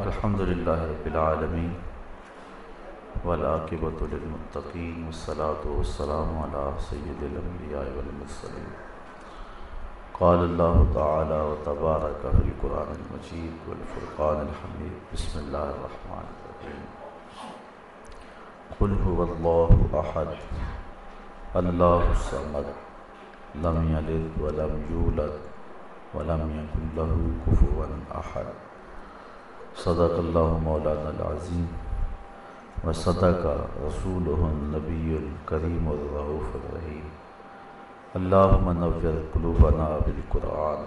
الحمد للہ رب العالمین والعاقبۃ للمتقین والصلاة والسلام على سید الانبیاء والمرسلین. قال اللہ تعالی و تبارک فی القرآن المجید والفرقان الحمید. بسم اللہ الرحمن الرحیم. قل هو اللہ احد. اللہ الصمد. لم یلد ولم یولد ولم يكن له كفوا احد. صدق اللہ مولانا العظیم و صدق رسول النبی الکریم الرعوف الرحیم. اللہم نور قلوبنا بالقرآن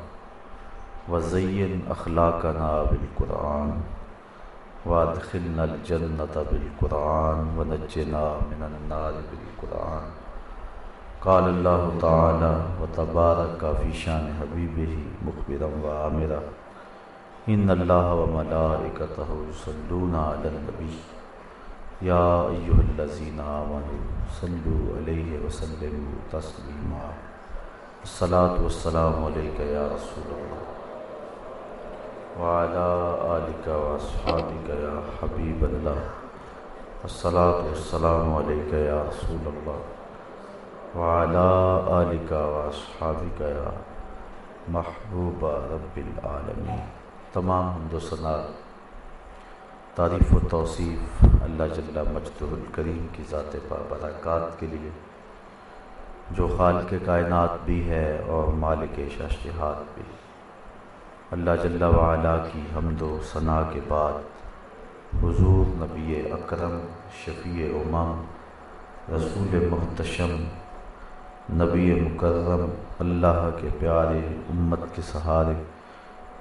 وزین اخلاقنا بالقرآن وادخلنا الجنة بالقرآن ونجنا من النار بالقرآن. قال اللہ تعالی و تبارک فی شان حبیبہ مخبرا و عامرا ان اللہ و ملائکتہ صلون علی النبی یا ایوہ الذین آمنوا صلو علیہ وسلم تسلیما الصلاة والسلام علیکہ یا رسول اللہ وعلا آلک و اصحابک یا حبیب اللہ الصلاة والسلام علیکہ یا رسول اللہ وعلا آلک و اصحابک یا محبوب رب العالمین تمام حمد و ثناء تعریف و توصیف اللہ جل مجد الکریم کی ذات برکات کے لیے، جو خالق کائنات بھی ہے اور مالک شاشہات بھی۔ اللہ جل وعلا کی حمد و ثناء کے بعد حضور نبی اکرم، شفیع امام رسول محتشم، نبی مکرم، اللہ کے پیارے امت کے سہارے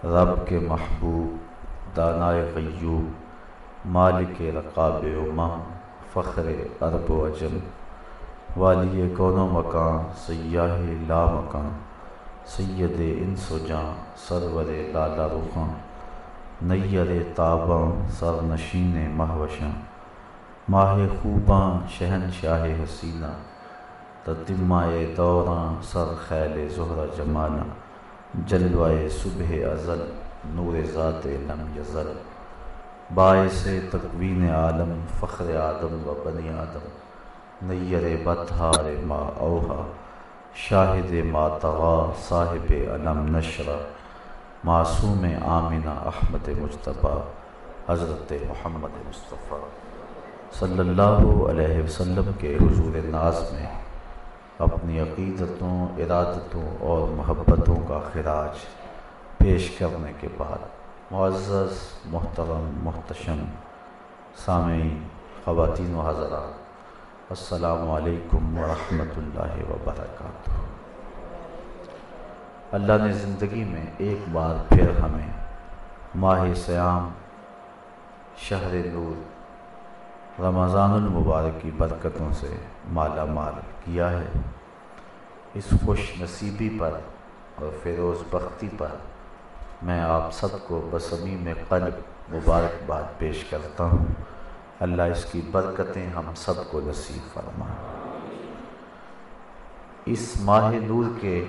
رب کے محبوب، دانائے غیوب، مالک رقاب امام فخر عرب و عجم والی کون و مکان، سیاہ لا مکان، سید انس و جاں سرور لالا رخاں نیر تاباں سر نشین مہوشاں ماہ خوباں شہن شاہ حسینہ، تدمائے دوراں سر خیل زہرہ جمالہ۔ جلوائے صبح ازل، نور ذات لم یزل۔ باعث تقوین عالم، فخر آدم و بنی آدم۔ نیر بتہار ما اوہا، شاہد ما تغا صاحب علم نشرہ معصوم آمنہ احمد مجتبہ حضرت محمد مصطفیٰ۔ صلی اللہ علیہ وسلم کے حضور ناز میں۔ اپنی عقیدتوں، ارادتوں اور محبتوں کا خراج پیش کرنے کے بعد معزز، محترم، محتشم، سامعین، خواتین و حضرات، السلام علیکم ورحمۃ اللہ وبرکاتہ۔ اللہ نے زندگی میں ایک بار پھر ہمیں ماہ سیام، شہر نور، رمضان المبارک کی برکتوں سے مالا مال کیا ہے۔ اس خوش نصیبی پر اور فیروز بختی پر میں آپ سب کو بسمی میں قلب مبارکباد پیش کرتا ہوں۔ اللہ اس کی برکتیں ہم سب کو نصیب فرما۔ اس ماہ نور کے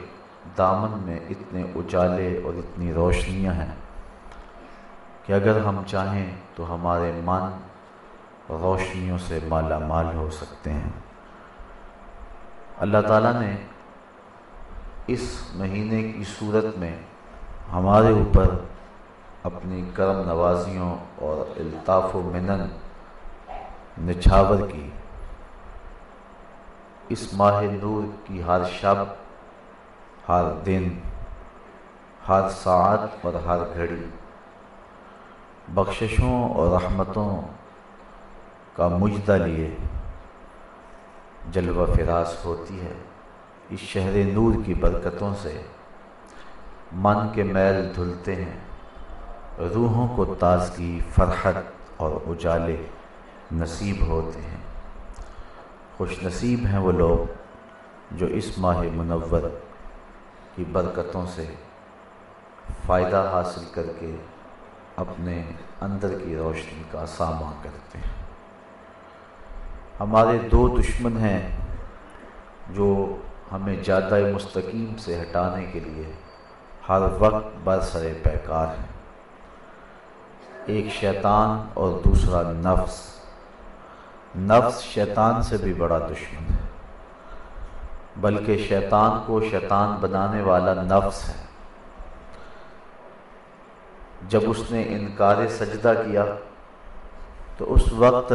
دامن میں اتنے اجالے اور اتنی روشنیاں ہیں کہ اگر ہم چاہیں تو ہمارے من روشنیوں سے مالا مال ہو سکتے ہیں۔ اللہ تعالیٰ نے اس مہینے کی صورت میں ہمارے اوپر اپنی کرم نوازیوں اور الطاف و منن نچھاور کی۔ اس ماہ نور کی ہر شب، ہر دن، ہر ساعت اور ہر گھڑی۔ بخششوں اور رحمتوں کا مجدہ لیے۔ جلوہ فراز ہوتی ہے۔ اس شہر نور کی برکتوں سے من کے میل دھلتے ہیں۔ روحوں کو تازگی، فرحت اور اجالے نصیب ہوتے ہیں۔ خوش نصیب ہیں وہ لوگ جو اس ماہ منور کی برکتوں سے فائدہ حاصل کر کے اپنے اندر کی روشنی کا سامنا کرتے ہیں۔ ہمارے دو دشمن ہیں جو ہمیں جادہ مستقیم سے ہٹانے کے لیے ہر وقت برسر پیکار ہیں۔ ایک شیطان اور دوسرا نفس۔ نفس شیطان سے بھی بڑا دشمن ہے، بلکہ شیطان کو شیطان بنانے والا نفس ہے۔ جب اس نے انکار سجدہ کیا تو اس وقت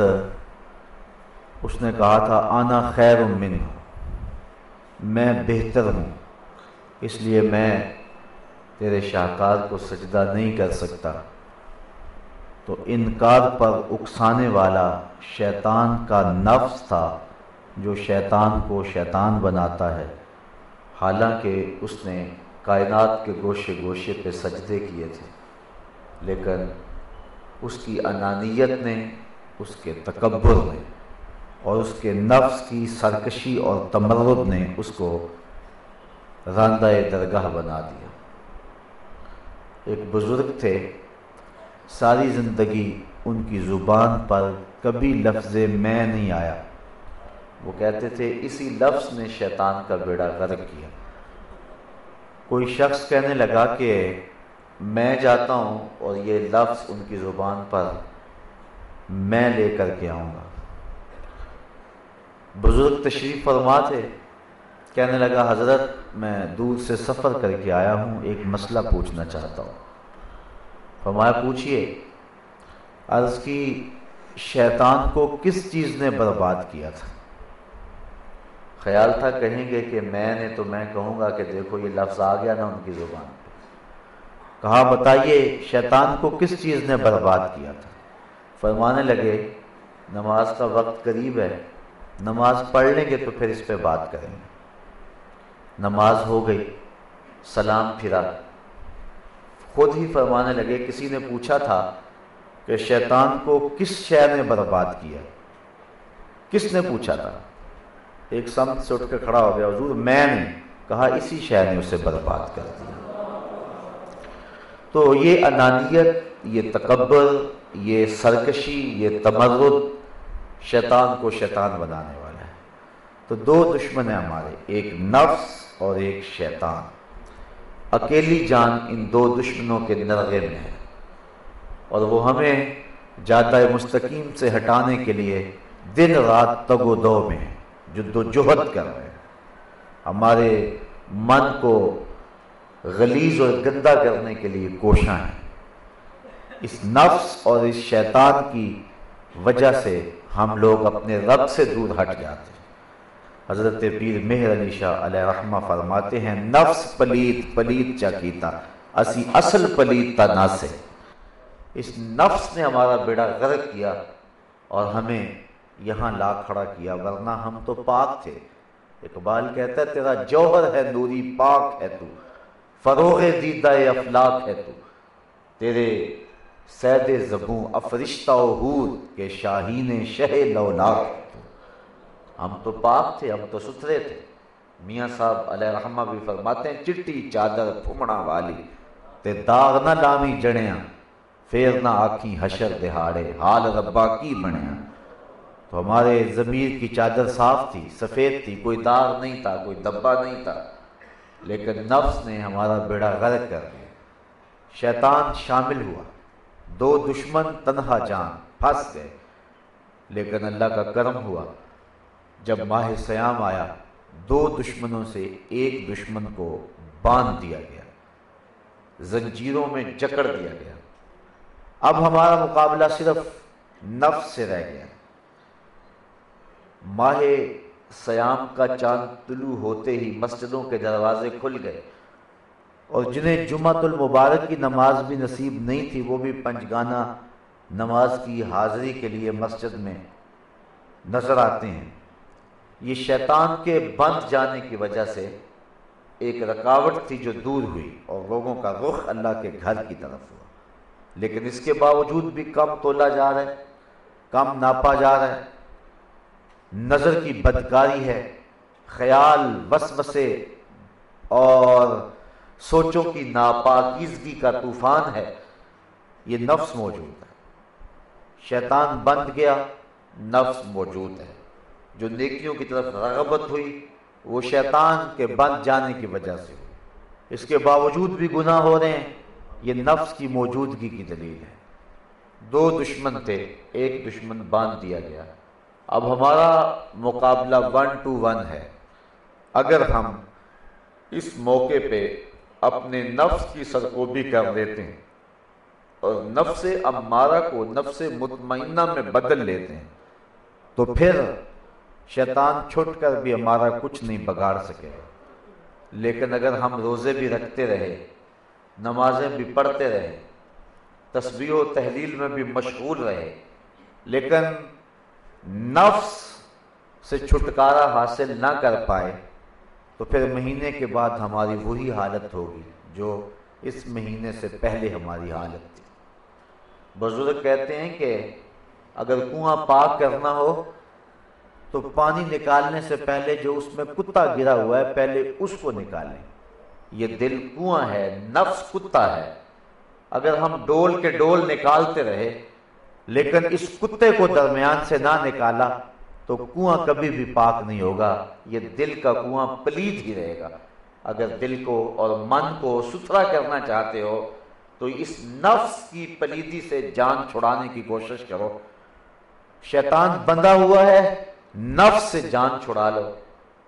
اس نے کہا تھا، آنا خیر من میں بہتر ہوں، اس لیے میں تیرے شاہکار کو سجدہ نہیں کر سکتا۔ تو انکار پر اکسانے والا شیطان کا نفس تھا، جو شیطان کو شیطان بناتا ہے۔ حالانکہ اس نے کائنات کے گوشے گوشے پہ سجدے کیے تھے، لیکن اس کی انانیت نے اس کے تکبر نے اور اس کے نفس کی سرکشی اور تمرد نے اس کو راندہ درگاہ بنا دیا۔ ایک بزرگ تھے۔ ساری زندگی ان کی زبان پر کبھی لفظ میں نہیں آیا۔ وہ کہتے تھے، اسی لفظ نے شیطان کا بیڑا غرق کیا۔ کوئی شخص کہنے لگا کہ میں جاتا ہوں اور یہ لفظ ان کی زبان پر میں لے کر کے آؤں گا۔ بزرگ تشریف فرما تھے۔ کہنے لگا، حضرت، میں دور سے سفر کر کے آیا ہوں، ایک مسئلہ پوچھنا چاہتا ہوں۔ فرمایا، پوچھئے، عرض کی شیطان کو کس چیز نے برباد کیا تھا؟ خیال تھا کہیں گے کہ میں نے تو میں کہوں گا کہ دیکھو، یہ لفظ آ گیا نا ان کی زبان پہ۔ کہا، بتائیے، شیطان کو کس چیز نے برباد کیا تھا؟ فرمانے لگے، نماز کا وقت قریب ہے نماز پڑھ لیں گے تو پھر اس پہ بات کریں گے۔ نماز ہو گئی، سلام پھرا۔ خود ہی فرمانے لگے، کسی نے پوچھا تھا کہ شیطان کو کس شہر نے برباد کیا؟ کس نے پوچھا تھا؟ ایک سمت سے اٹھ کے کھڑا ہو گیا، حضور، میں نے کہا اسی شہر نے اسے برباد کر دیا۔ تو یہ انانیت، یہ تکبر، یہ سرکشی، یہ تمرد شیطان کو شیطان بنانے والا ہے۔ تو دو دشمن ہیں ہمارے، ایک نفس اور ایک شیطان۔ اکیلی جان ان دو دشمنوں کے نرغے میں ہے۔ اور وہ ہمیں جادہ مستقیم سے ہٹانے کے لیے دن رات تگ و دو میں جد و جہد کر رہے ہیں۔ ہمارے من کو غلیظ اور گندہ کرنے کے لیے کوشاں ہیں۔ اس نفس اور اس شیطان کی وجہ سے ہم لوگ اپنے رب سے دور ہٹ جاتے ہیں۔ حضرت پیر مہر علی شاہ علیہ رحمہ فرماتے ہیں، نفس پلیت پلیت چا کیتا، اسی اصل پلیت تا نہ سے۔ اس نفس نے ہمارا بیڑا غرق کیا اور ہمیں یہاں لا کھڑا کیا، ورنہ ہم تو پاک تھے۔ اقبال کہتا ہے، تیرا جوہر ہے، نوری پاک ہے تو، فروغ دیدہ افلاق ہے تو۔ تیرے سید زبوں افرشتہ و حور کے شاہین شہ لولاک ہم تو پاک تھے، ہم تو ستھرے تھے۔ میاں صاحب علیہ رحمہ بھی فرماتے ہیں، چٹی، چادر پھمڑا والی۔ تے داغ نہ لامی جڑیاں پھر نہ آکھی حشر دہاڑے۔ حال ربا کی بنیاں۔ تو ہمارے ضمیر کی چادر صاف تھی، سفید تھی، کوئی داغ نہیں تھا، کوئی دبا نہیں تھا۔ لیکن نفس نے ہمارا بیڑا غرق کر دیا۔ شیطان شامل ہوا۔ دو دشمن تنہا جان پھنس گئے۔ لیکن اللہ کا کرم ہوا۔ جب ماہ سیام آیا، دو دشمنوں سے ایک دشمن کو باندھ دیا گیا۔ زنجیروں میں جکڑ دیا گیا۔ اب ہمارا مقابلہ صرف نفس سے رہ گیا۔ ماہ سیام کا چاند طلوع ہوتے ہی مسجدوں کے دروازے کھل گئے۔ اور جنہیں جمعہ المبارک کی نماز بھی نصیب نہیں تھی، وہ بھی پنجگانہ نماز کی حاضری کے لیے مسجد میں نظر آتے ہیں۔ یہ شیطان کے بند جانے کی وجہ سے ایک رکاوٹ تھی جو دور ہوئی اور لوگوں کا رخ اللہ کے گھر کی طرف ہوا۔ لیکن اس کے باوجود بھی کم تولا جا رہا ہے کم ناپا جا رہا ہے۔ نظر کی بدکاری ہے، خیال، وسوسے اور سوچوں کی ناپاکیزگی کا طوفان ہے، یہ نفس موجود ہے۔ شیطان بند گیا، نفس موجود ہے۔ جو نیکیوں کی طرف رغبت ہوئی، وہ شیطان کے بند جانے کی وجہ سے ہوئی۔ اس کے باوجود بھی گناہ ہو رہے ہیں، یہ نفس کی موجودگی کی دلیل ہے۔ دو دشمن تھے، ایک دشمن باندھ دیا گیا۔ اب ہمارا مقابلہ ون ٹو ون ہے۔ اگر ہم اس موقع پہ اپنے نفس کی سرکوبی کر دیتے ہیں اور نفس امارہ کو نفس مطمئنہ میں بدل لیتے ہیں۔ تو پھر شیطان چھٹ کر بھی ہمارا کچھ نہیں بگاڑ سکے۔ لیکن اگر ہم روزے بھی رکھتے رہے، نمازیں بھی پڑھتے رہے تصویر و تحلیل میں بھی مشغول رہے، لیکن نفس سے چھٹکارا حاصل نہ کر پائے تو پھر مہینے کے بعد ہماری وہی حالت ہوگی جو اس مہینے سے پہلے ہماری حالت تھی۔ بزرگ کہتے ہیں کہ اگر کنواں پاک کرنا ہو تو پانی نکالنے سے پہلے جو اس میں کتا گرا ہوا ہے، پہلے اس کو نکالیں۔ یہ دل کنواں ہے، نفس کتا ہے۔ اگر ہم ڈول کے ڈول نکالتے رہے، لیکن اس کتے کو درمیان سے نہ نکالا تو کنواں کبھی بھی پاک نہیں ہوگا، یہ دل کا کنواں پلید ہی رہے گا۔ اگر دل کو اور من کو ستھرا کرنا چاہتے ہو، تو اس نفس کی پلیدی سے جان چھڑانے کی کوشش کرو۔ شیطان بندہ ہوا ہے، نفس سے جان چھڑا لو۔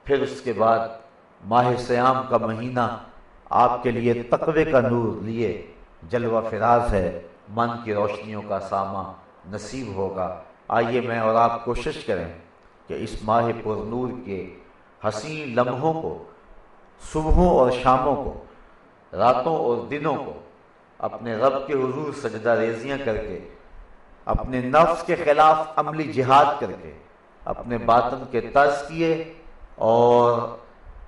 پھر اس کے بعد ماہ سیام کا مہینہ آپ کے لیے تقوی کا نور لیے۔ جلوہ فراز ہے، من کی روشنیوں کا ساما نصیب ہوگا۔ آئیے میں اور آپ کوشش کریں۔ کہ اس ماہ پر نور کے حسین لمحوں کو، صبحوں اور شاموں کو، راتوں اور دنوں کو اپنے رب کے حضور سجدہ ریزیاں کر کے، اپنے نفس کے خلاف عملی جہاد کر کے، اپنے باطن کے تزکیے اور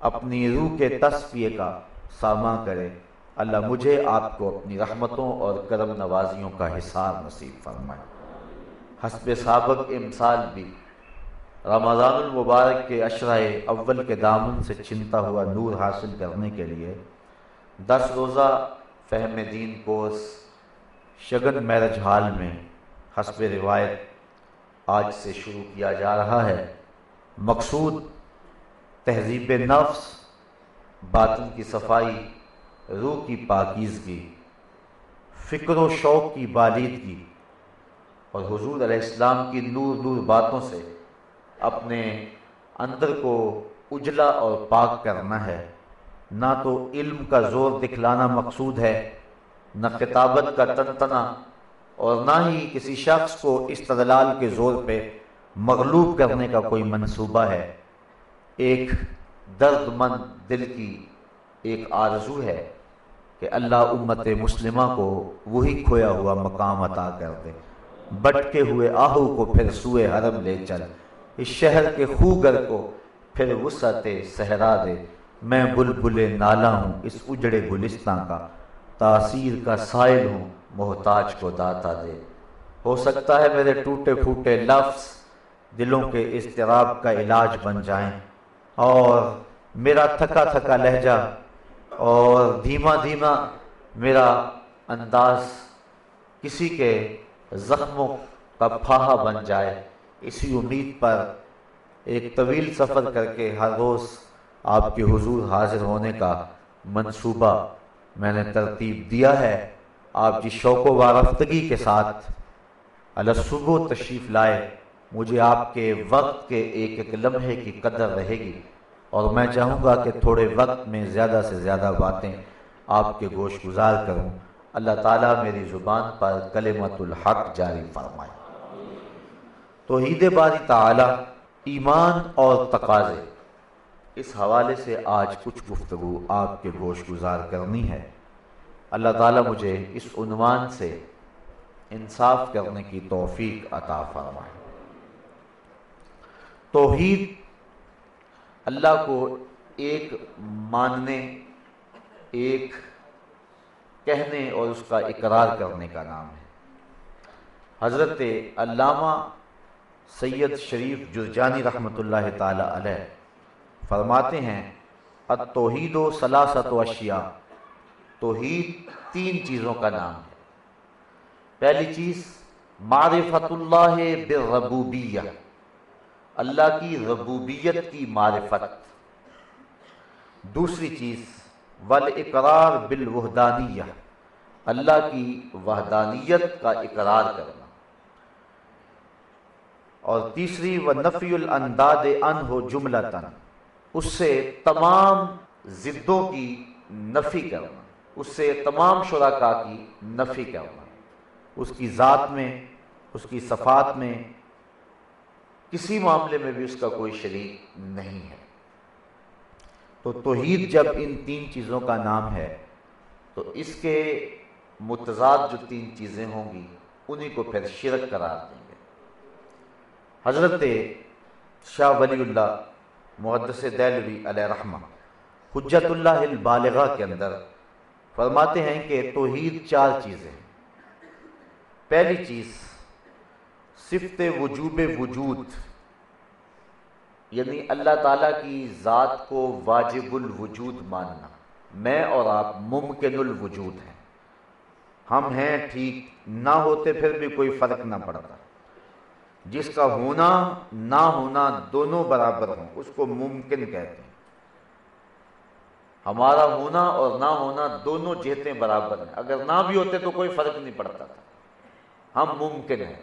اپنی روح کے تصفیے کا ساماں کرے۔ اللہ مجھے آپ کو اپنی رحمتوں اور کرم نوازیوں کا حساب نصیب فرمائے۔ حسب سابق امثال بھی رمضان المبارک کے اشرۂ اول کے دامن سے چنتا ہوا نور حاصل کرنے کے لیے دس روزہ فہم دین کورس شگن میرج ہال میں حسب روایت آج سے شروع کیا جا رہا ہے۔ مقصود تہذیب نفس، باطن کی صفائی، روح کی پاکیزگی، فکر و شوق کی بالیدگی اور حضور علیہ السلام کی نور نور باتوں سے اپنے اندر کو اجلا اور پاک کرنا ہے۔ نہ تو علم کا زور دکھلانا مقصود ہے، نہ کتابت کا تنتنا، اور نہ ہی کسی شخص کو استدلال کے زور پہ مغلوب کرنے کا کوئی منصوبہ ہے۔ ایک درد مند دل کی ایک آرزو ہے کہ اللہ امت مسلمہ کو وہی کھویا ہوا مقام عطا کر دے۔ بٹکے ہوئے آہو کو پھر سوئے حرم لے چل۔ اس شہر کے خوگر کو پھر وسعت صحرا دے۔ میں بلبل نالا ہوں اس اجڑے گلستان کا۔ تاثیر کا سائل ہوں محتاج کو داتا دے۔ ہو سکتا ہے میرے ٹوٹے پھوٹے لفظ دلوں کے اضطراب کا علاج بن جائیں۔ اور میرا تھکا تھکا لہجہ اور دھیما دھیما میرا انداز کسی کے زخموں کا پھاہا بن جائے۔ اسی امید پر ایک طویل سفر کر کے ہر روز آپ کے حضور حاضر ہونے کا منصوبہ میں نے ترتیب دیا ہے۔ آپ جی شوق و وارفتگی کے ساتھ اللہ صبح تشریف لائے۔ مجھے آپ کے وقت کے ایک ایک لمحے کی قدر رہے گی اور میں چاہوں گا کہ تھوڑے وقت میں زیادہ سے زیادہ باتیں آپ کے گوش گزار کروں۔ اللہ تعالیٰ میری زبان پر کلمت الحق جاری فرمائے۔ توحید باری تعالی، ایمان اور تقاضے۔ اس حوالے سے آج کچھ گفتگو آپ کے گوش گزار کرنی ہے۔ اللہ تعالیٰ مجھے اس عنوان سے انصاف کرنے کی توفیق عطا فرمائے۔ توحید اللہ کو ایک ماننے، ایک کہنے اور اس کا اقرار کرنے کا نام ہے۔ حضرت علامہ سید شریف جرجانی رحمۃ اللہ تعالی علیہ فرماتے ہیں، التوحید و سلاست و اشیاء۔ توحید تین چیزوں کا نام ہے۔ پہلی چیز معرفت اللہ بالربوبیہ۔ اللہ کی ربوبیت کی معرفت۔ دوسری چیز، والاقرار بالوحدانیہ۔ اللہ کی وحدانیت کا اقرار کرنا۔ اور تیسری و نفی الانداد ان ہو جملہ تن اس سے تمام ضدوں کی نفی کرنا اس سے تمام شرکا کی نفی کرنا اس کی ذات میں، اس کی صفات میں کسی معاملے میں بھی اس کا کوئی شریک نہیں ہے۔ تو توحید جب ان تین چیزوں کا نام ہے، تو اس کے متضاد جو تین چیزیں ہوں گی، انہی کو پھر شرک قرار دیں گے۔ حضرت شاہ ولی اللہ محدث دہلوی علیہ رحمہ حجت اللہ البالغہ کے اندر فرماتے ہیں کہ توحید چار چیزیں پہلی چیز، صفت وجوب وجود یعنی اللہ تعالیٰ کی ذات کو واجب الوجود ماننا۔ میں اور آپ ممکن الوجود ہیں۔ ہم ہیں ٹھیک، نہ ہوتے پھر بھی کوئی فرق نہ پڑتا۔ جس کا ہونا، نہ ہونا دونوں برابر ہوں، اس کو ممکن کہتے ہیں۔ ہمارا ہونا اور نہ ہونا دونوں جہتیں برابر ہیں۔ اگر نہ بھی ہوتے تو کوئی فرق نہیں پڑتا تھا۔ ہم ممکن ہیں۔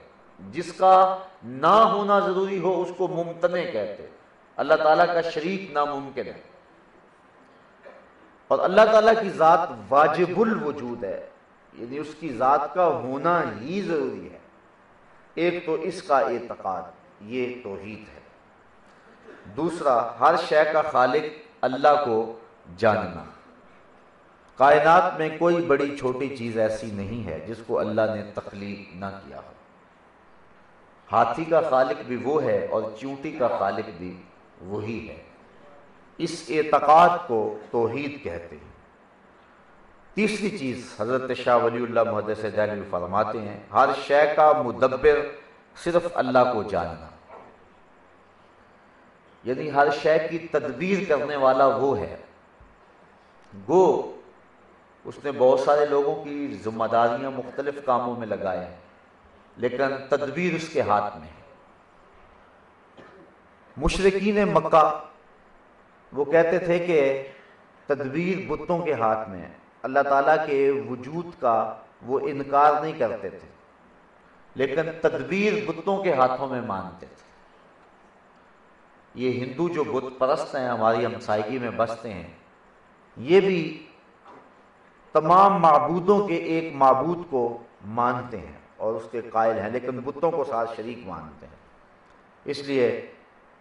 جس کا نہ ہونا ضروری ہو، اس کو ممتنے کہتے اللہ تعالیٰ کا شریک ناممکن ہے۔ اور اللہ تعالیٰ کی ذات واجب الوجود ہے۔ یعنی اس کی ذات کا ہونا ہی ضروری ہے۔ ایک تو اس کا اعتقاد، یہ توحید ہے۔ دوسرا، ہر شے کا خالق اللہ کو جاننا۔ کائنات میں کوئی بڑی چھوٹی چیز ایسی نہیں ہے جس کو اللہ نے تخلیق نہ کیا ہو۔ ہاتھی کا خالق بھی وہ ہے اور چونٹی کا خالق بھی وہی ہے۔ اس اعتقاد کو توحید کہتے ہیں۔ تیسری چیز حضرت شاہ ولی اللہ محدث دہلوی فرماتے ہیں، ہر شے کا مدبر صرف اللہ کو جاننا۔ یعنی ہر شے کی تدبیر کرنے والا وہ ہے۔ گو، اس نے بہت سارے لوگوں کی ذمہ داریاں مختلف کاموں میں لگائے ہیں، لیکن تدبیر اس کے ہاتھ میں ہے۔ مشرقین مکہ، وہ کہتے تھے کہ تدبیر بتوں کے ہاتھ میں ہے۔ اللہ تعالیٰ کے وجود کا وہ انکار نہیں کرتے تھے، لیکن تدبیر بتوں کے ہاتھوں میں مانتے تھے۔ یہ ہندو جو بت پرست ہیں، ہماری ہمسائیگی میں بستے ہیں، یہ بھی تمام معبودوں کے ایک معبود کو مانتے ہیں اور اس کے قائل ہیں، لیکن بتوں کو ساتھ شریک مانتے ہیں۔ اس لیے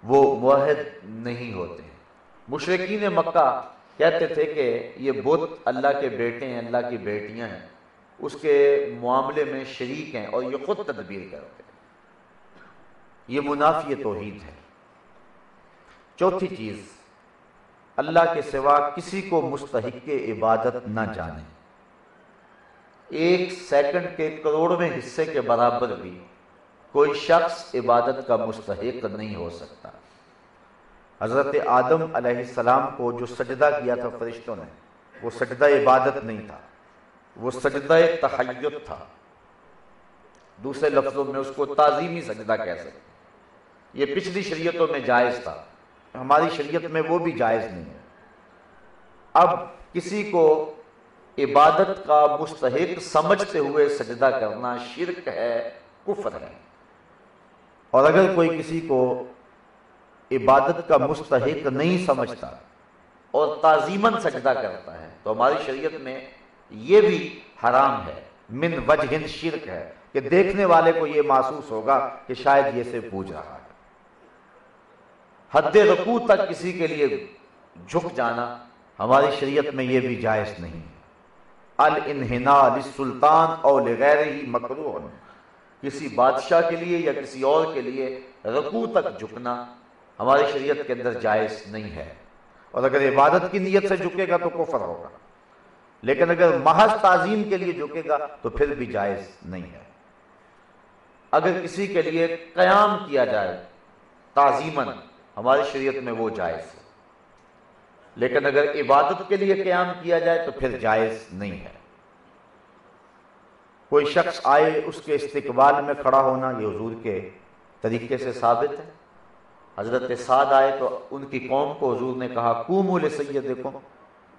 وہ موحد نہیں ہوتے۔ مشرقین مکہ کہتے تھے کہ یہ بت اللہ کے بیٹے ہیں، اللہ کی بیٹیاں ہیں۔ اس کے معاملے میں شریک ہیں اور یہ خود تدبیر کرتے ہیں۔ یہ منافی توحید ہے۔ چوتھی چیز، اللہ کے سوا کسی کو مستحق عبادت نہ جانے۔ ایک سیکنڈ کے کروڑ میں حصے کے برابر بھی کوئی شخص عبادت کا مستحق نہیں ہو سکتا۔ حضرت آدم علیہ السلام کو جو سجدہ کیا تھا فرشتوں نے، وہ سجدہ عبادت نہیں تھا، وہ سجدہ تحیت تھا۔ دوسرے لفظوں میں اس کو تعظیمی سجدہ کہہ سکتے یہ پچھلی شریعتوں میں جائز تھا، ہماری شریعت میں وہ بھی جائز نہیں ہے۔ اب کسی کو عبادت کا مستحق سمجھتے ہوئے سجدہ کرنا شرک ہے، کفر ہے۔ اور اگر کوئی کسی کو عبادت کا مستحق نہیں سمجھتا اور تعظیمن سجدہ کرتا ہے، تو ہماری شریعت میں یہ بھی حرام ہے، من وجہ شرک ہے کہ دیکھنے والے کو یہ محسوس ہوگا کہ شاید یہ سے پوچھ رہا ہے۔ حد رکوع تک کسی کے لیے جھک جانا ہماری شریعت میں یہ بھی جائز نہیں۔ الانحنا للسلطان او لغیر ہی مکروہ کسی بادشاہ کے لیے یا کسی اور کے لیے رکوع تک جھکنا ہماری شریعت کے اندر جائز نہیں ہے۔ اور اگر عبادت کی نیت سے جھکے گا تو کفر ہوگا۔ لیکن اگر محض تعظیم کے لیے جھکے گا تو پھر بھی جائز نہیں ہے۔ اگر کسی کے لیے قیام کیا جائے تعظیمن ہماری شریعت میں وہ جائز ہے۔ لیکن اگر عبادت کے لیے قیام کیا جائے تو پھر جائز نہیں ہے۔ کوئی شخص آئے اس کے استقبال میں کھڑا ہونا یہ حضور کے طریقے سے ثابت ہے۔ حضرت سعد آئے تو ان کی قوم کو حضور نے کہا کومول سید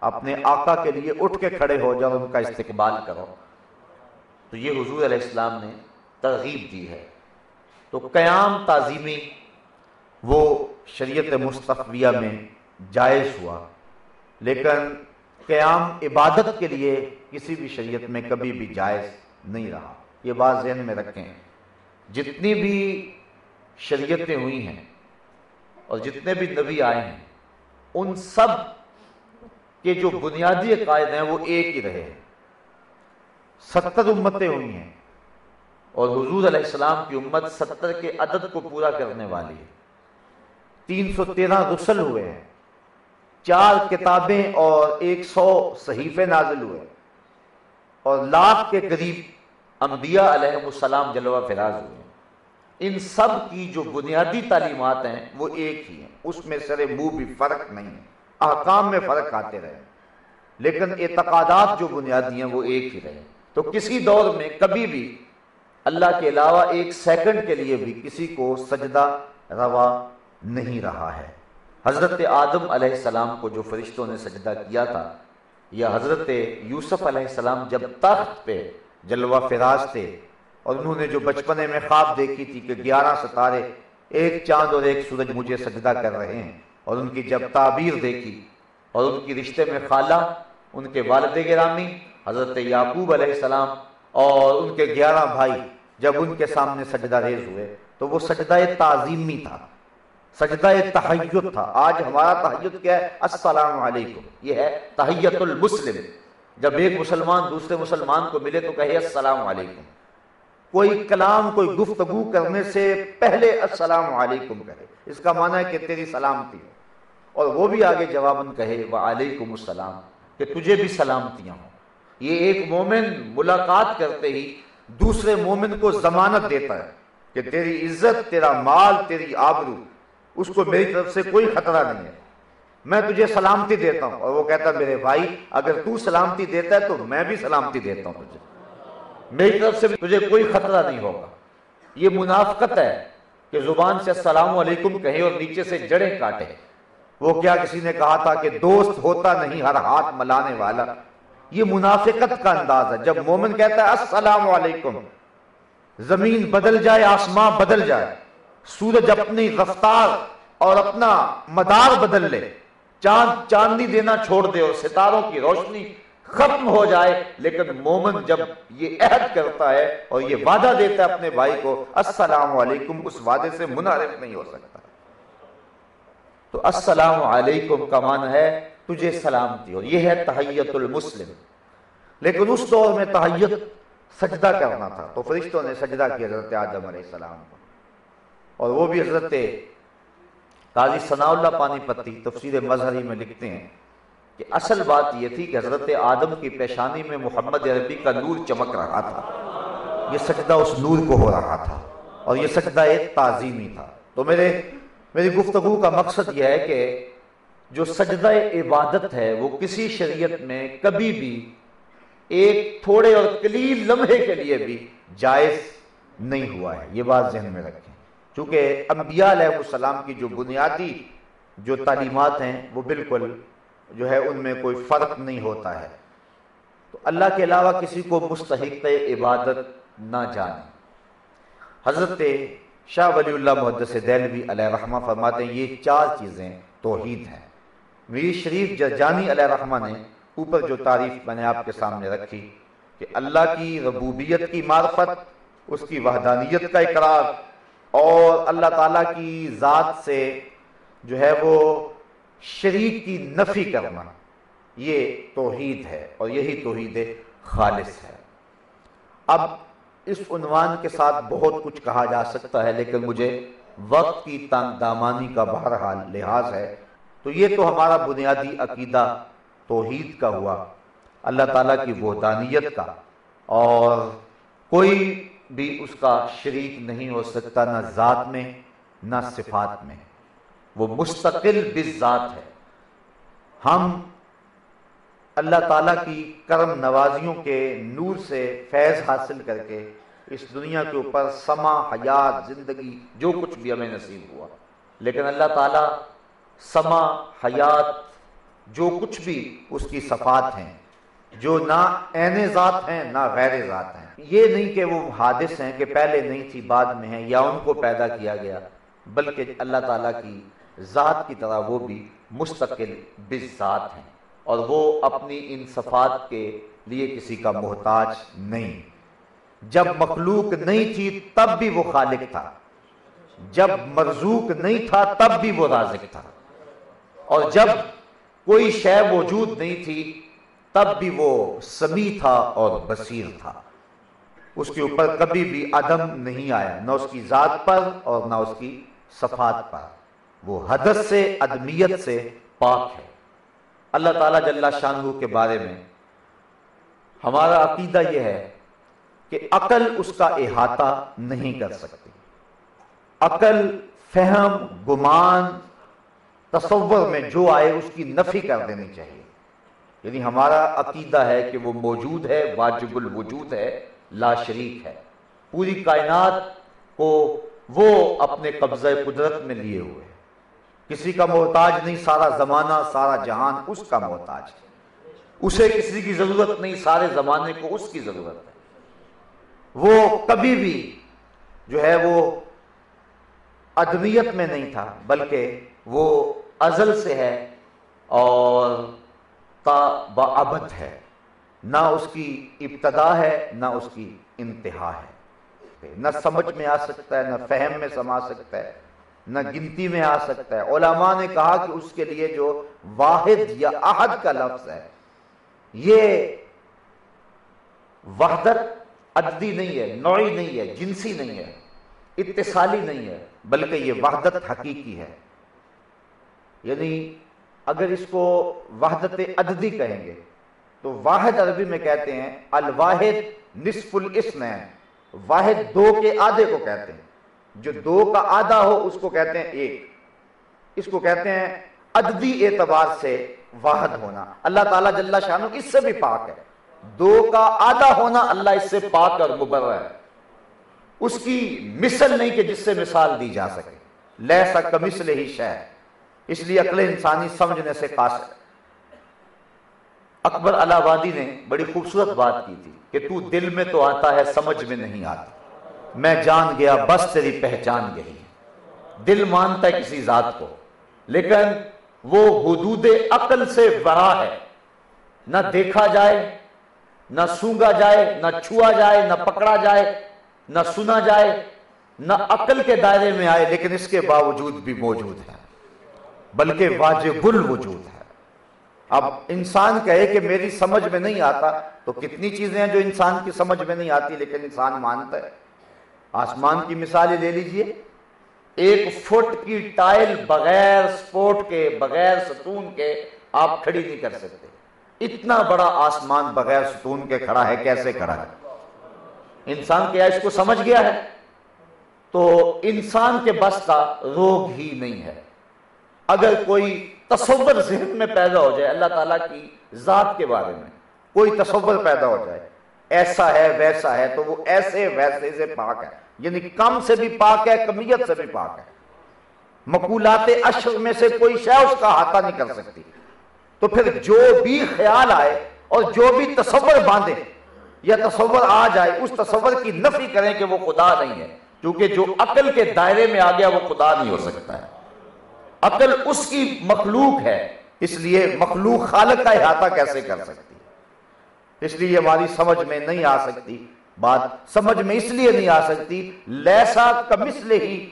اپنے آقا کے لیے اٹھ کے کھڑے ہو جاؤ، ان کا استقبال کرو۔ تو یہ حضور علیہ السلام نے ترغیب دی ہے۔ تو قیام تعظیمی وہ شریعت مصطفیہ میں جائز ہوا۔ لیکن قیام عبادت کے لیے کسی بھی شریعت میں کبھی بھی جائز نہیں رہا۔ یہ بات ذہن میں رکھیں۔ جتنی بھی شریعتیں ہوئی ہیں اور جتنے بھی نبی آئے ہیں، ان سب کے جو بنیادی عقائد ہیں، وہ ایک ہی رہے ہیں۔ ستر امتیں ہوئی ہیں اور حضور علیہ السلام کی امت ستر کے عدد کو پورا کرنے والی ہے۔ تین سو تیرہ رسل ہوئے ہیں۔ چار کتابیں اور ایک سو صحیفے نازل ہوئے اور لاکھ کے قریب انبیاء علیہ السلام جلوہ فراز ہوئے ان سب کی جو بنیادی تعلیمات ہیں وہ ایک ہی ہیں۔ اس میں سر منہ بھی فرق نہیں ہے۔ احکام میں فرق آتے رہے۔ لیکن اعتقادات جو بنیادی ہیں وہ ایک ہی رہے۔ تو کسی دور میں کبھی بھی اللہ کے علاوہ ایک سیکنڈ کے لیے بھی کسی کو سجدہ روا نہیں رہا ہے۔ حضرت آدم علیہ السلام کو جو فرشتوں نے سجدہ کیا تھا، یا حضرت یوسف علیہ السلام جب تخت پہ جلوہ فراز تھے اور انہوں نے جو بچپنے میں خواب دیکھی تھی کہ گیارہ ستارے ایک چاند اور ایک سورج مجھے سجدہ کر رہے ہیں، اور ان کی جب تعبیر دیکھی، اور ان کی رشتے میں خالہ، ان کے والد گرامی، حضرت یعقوب علیہ السلام اور ان کے گیارہ بھائی جب ان کے سامنے سجدہ ریز ہوئے، تو وہ سجدہ تعظیمی تھا، سجدہ تحیت تھا۔ آج ہمارا تحیت کیا ہے؟ السلام علیکم۔ یہ ہے تحیت المسلم۔ جب ایک مسلمان دوسرے مسلمان کو ملے تو کہے السلام علیکم۔ کوئی کلام، کوئی گفتگو کرنے سے پہلے السلام علیکم کہے اس کا معنی ہے کہ تیری سلامتی اور وہ بھی آگے جواباً کہے، وعلیکم السلام، کہ تجھے بھی سلامتیاں ہوں۔ یہ ایک مومن ملاقات کرتے ہی دوسرے مومن کو ضمانت دیتا ہے کہ تیری عزت، تیرا مال، تیری آبرو، اس کو میری طرف سے کوئی خطرہ نہیں ہے۔ میں تجھے سلامتی دیتا ہوں۔ اور وہ کہتا میرے بھائی، اگر تو سلامتی دیتا ہے تو میں بھی سلامتی دیتا ہوں تجھے۔ میری طرف سے تجھے کوئی خطرہ نہیں ہوگا۔ یہ منافقت ہے کہ زبان سے السلام علیکم کہیں اور نیچے سے جڑیں کاٹے وہ کیا کسی نے کہا تھا کہ دوست ہوتا نہیں ہر ہاتھ ملانے والا؟ یہ منافقت کا انداز ہے۔ جب مومن کہتا ہے السلام علیکم، زمین بدل جائے، آسمان بدل جائے، سورج اپنی رفتار اور اپنا مدار بدل لے، چاند چاندنی دینا چھوڑ دے اور ستاروں کی روشنی ختم ہو جائے، لیکن مومن جب یہ عہد کرتا ہے اور یہ وعدہ دیتا ہے اپنے بھائی کو، السلام علیکم، اس وعدے سے منعرف نہیں ہو سکتا۔ تو السلام علیکم کا معنی ہے تجھے سلامتی، اور یہ ہے تحیت المسلم۔ لیکن اس دور میں تحیت سجدہ کرنا تھا، تو فرشتوں نے سجدہ کیا حضرت آدم علیہ السلام کو۔ اور وہ بھی حضرت قاضی ثناء اللہ پانی پتی، تفسیر مظہری میں لکھتے ہیں۔ کہ اصل بات یہ تھی کہ حضرت آدم کی پیشانی میں محمد عربی کا نور چمک رہا تھا۔ یہ سجدہ اس نور کو ہو رہا تھا اور یہ سجدہ ایک تعظیمی تھا۔ تو میرے، میری گفتگو کا مقصد یہ ہے کہ جو سجدہ عبادت ہے وہ کسی شریعت میں کبھی بھی ایک تھوڑے اور قلیل لمحے کے لیے بھی جائز نہیں ہوا ہے۔ یہ بات ذہن میں رکھیں۔ چونکہ انبیاء علیہ السلام کی جو بنیادی جو تعلیمات ہیں وہ بالکل جو ہے ان میں کوئی فرق نہیں ہوتا ہے۔ تو اللہ کے علاوہ کسی کو مستحق عبادت نہ جانے۔ حضرت شاہ ولی اللہ محدث دہلوی علیہ رحمہ فرماتے ہیں، یہ چار چیزیں توحید ہیں۔ میری شریف جانی علیہ رحمہ نے اوپر جو تعریف میں نے آپ کے سامنے رکھی کہ اللہ کی ربوبیت کی معرفت، اس کی وحدانیت کا اقرار اور اللہ تعالیٰ کی ذات سے جو ہے وہ شریک کی نفی کرنا یہ توحید ہے اور یہی توحید خالص ہے۔ اب اس عنوان کے ساتھ بہت کچھ کہا جا سکتا ہے، لیکن مجھے وقت کی دامانی کا بہرحال لحاظ ہے۔ تو یہ تو ہمارا بنیادی عقیدہ توحید کا ہوا، اللہ تعالیٰ کی وحدانیت کا۔ اور کوئی بھی اس کا شریک نہیں ہو سکتا، نہ ذات میں، نہ صفات میں۔ وہ مستقل بالذات ہے۔ ہم اللہ تعالیٰ کی کرم نوازیوں کے نور سے فیض حاصل کر کے اس دنیا کے اوپر سما حیات، زندگی، جو کچھ بھی ہمیں نصیب ہوا۔ لیکن اللہ تعالیٰ سما حیات، جو کچھ بھی اس کی صفات ہیں، جو نہ این ذات ہیں، نہ غیر ذات ہیں۔ یہ نہیں کہ وہ حادث ہیں کہ پہلے نہیں تھی، بعد میں ہیں، یا ان کو پیدا کیا گیا، بلکہ اللہ تعالیٰ کی ذات کی طرح وہ بھی مستقل بذات ہیں اور وہ اپنی ان صفات کے لیے کسی کا محتاج نہیں۔ جب مخلوق نہیں تھی تب بھی وہ خالق تھا۔ جب مرزوق نہیں تھا تب بھی وہ رازق تھا۔ اور جب کوئی شے موجود نہیں تھی تب بھی وہ سمی تھا اور بصیر تھا۔ اس کے اوپر کبھی بھی عدم نہیں آیا، نہ اس کی ذات پر اور نہ اس کی صفات پر۔ وہ حدث سے، ادمیت سے پاک ہے۔ اللہ تعالیٰ جل شاہ کے بارے میں ہمارا عقیدہ یہ ہے کہ عقل اس کا احاطہ نہیں کر سکتی۔ عقل، فہم، گمان، تصور میں جو آئے اس کی نفی کر دینی چاہیے۔ یعنی ہمارا عقیدہ ہے کہ وہ موجود ہے، واجب الوجود ہے، لا شریک ہے۔ پوری کائنات کو وہ اپنے قبضہ قدرت میں لیے ہوئے۔ کسی کا محتاج نہیں، سارا زمانہ، سارا جہان اس کا محتاج ہے۔ اسے کسی کی ضرورت نہیں، سارے زمانے کو اس کی ضرورت ہے۔ وہ کبھی بھی جو ہے وہ ادویت میں نہیں تھا، بلکہ وہ ازل سے ہے اور تا ابد ہے۔ نہ اس کی ابتدا ہے، نہ اس کی انتہا ہے۔ نہ سمجھ میں آ سکتا ہے، نہ فہم میں سما سکتا ہے۔ نہ گنتی میں آ سکتا ہے۔ علماء نے کہا کہ اس کے لیے جو واحد یا احد کا لفظ ہے، یہ وحدت عددی نہیں ہے، نوعی نہیں ہے، جنسی نہیں ہے، اتصالی نہیں ہے، بلکہ یہ وحدت حقیقی ہے۔ یعنی اگر اس کو وحدت عددی کہیں گے، تو واحد عربی میں کہتے ہیں الواحد نصف الاسم ہے، واحد دو کے آدھے کو کہتے ہیں۔ جو دو کا آدھا ہو، اس کو کہتے ہیں ایک۔ اس کو کہتے ہیں عددی اعتبار سے واحد ہونا۔ اللہ تعالیٰ جل شاہ اس سے بھی پاک ہے۔ دو کا آدھا ہونا اللہ اس سے پاک اور مبرر ہے۔ اس کی مثل نہیں کہ جس سے مثال دی جا سکے۔ لیسا کمثل ہی شہ اس لیے عقل انسانی سمجھنے سے قاصر اکبر الہ آبادی نے بڑی خوبصورت بات کی تھی کہ تو دل میں تو آتا ہے، سمجھ میں نہیں آتا۔ میں جان گیا، بس تیری پہچان گئی۔ دل مانتا ہے کسی ذات کو، لیکن وہ حدود عقل سے بڑا ہے۔ نہ دیکھا جائے، نہ سونگا جائے، نہ چھوا جائے، نہ پکڑا جائے، نہ سنا جائے، نہ عقل کے دائرے میں آئے، لیکن اس کے باوجود بھی موجود ہے۔ بلکہ واجب الوجود ہے۔ اب انسان کہے کہ میری سمجھ میں نہیں آتا، تو کتنی چیزیں ہیں جو انسان کی سمجھ میں نہیں آتی، لیکن انسان مانتا ہے۔ آسمان کی مثالیں لے لیجیے۔ ایک فٹ کی ٹائل بغیر سپورٹ کے، بغیر ستون کے آپ کھڑی نہیں کر سکتے۔ اتنا بڑا آسمان بغیر ستون کے کھڑا ہے، کیسے کھڑا ہے؟ انسان کیا اس کو سمجھ گیا ہے؟ تو انسان کے بس کا روگ ہی نہیں ہے۔ اگر کوئی تصور ذہن میں پیدا ہو جائے، اللہ تعالیٰ کی ذات کے بارے میں کوئی تصور پیدا ہو جائے ایسا ہے، ویسا ہے، تو وہ ایسے، ویسے سے پاک ہے۔ یعنی کم سے بھی پاک ہے، کمیت سے بھی پاک ہے۔ مقولات اشر میں سے کوئی شے اس کا احاطہ نہیں کر سکتی۔ تو پھر جو بھی خیال آئے اور جو بھی تصور باندھے، یا تصور آ جائے، اس تصور کی نفی کریں کہ وہ خدا نہیں ہے۔ کیونکہ جو عقل کے دائرے میں آ گیا، وہ خدا نہیں ہو سکتا ہے۔ عقل اس کی مخلوق ہے، اس لیے مخلوق خالق کا احاطہ کیسے کر سکتی؟ اس لیے ہماری سمجھ میں نہیں آ سکتی۔ بات سمجھ میں اس لیے نہیں آ سکتی، لیسا کا مثل ہی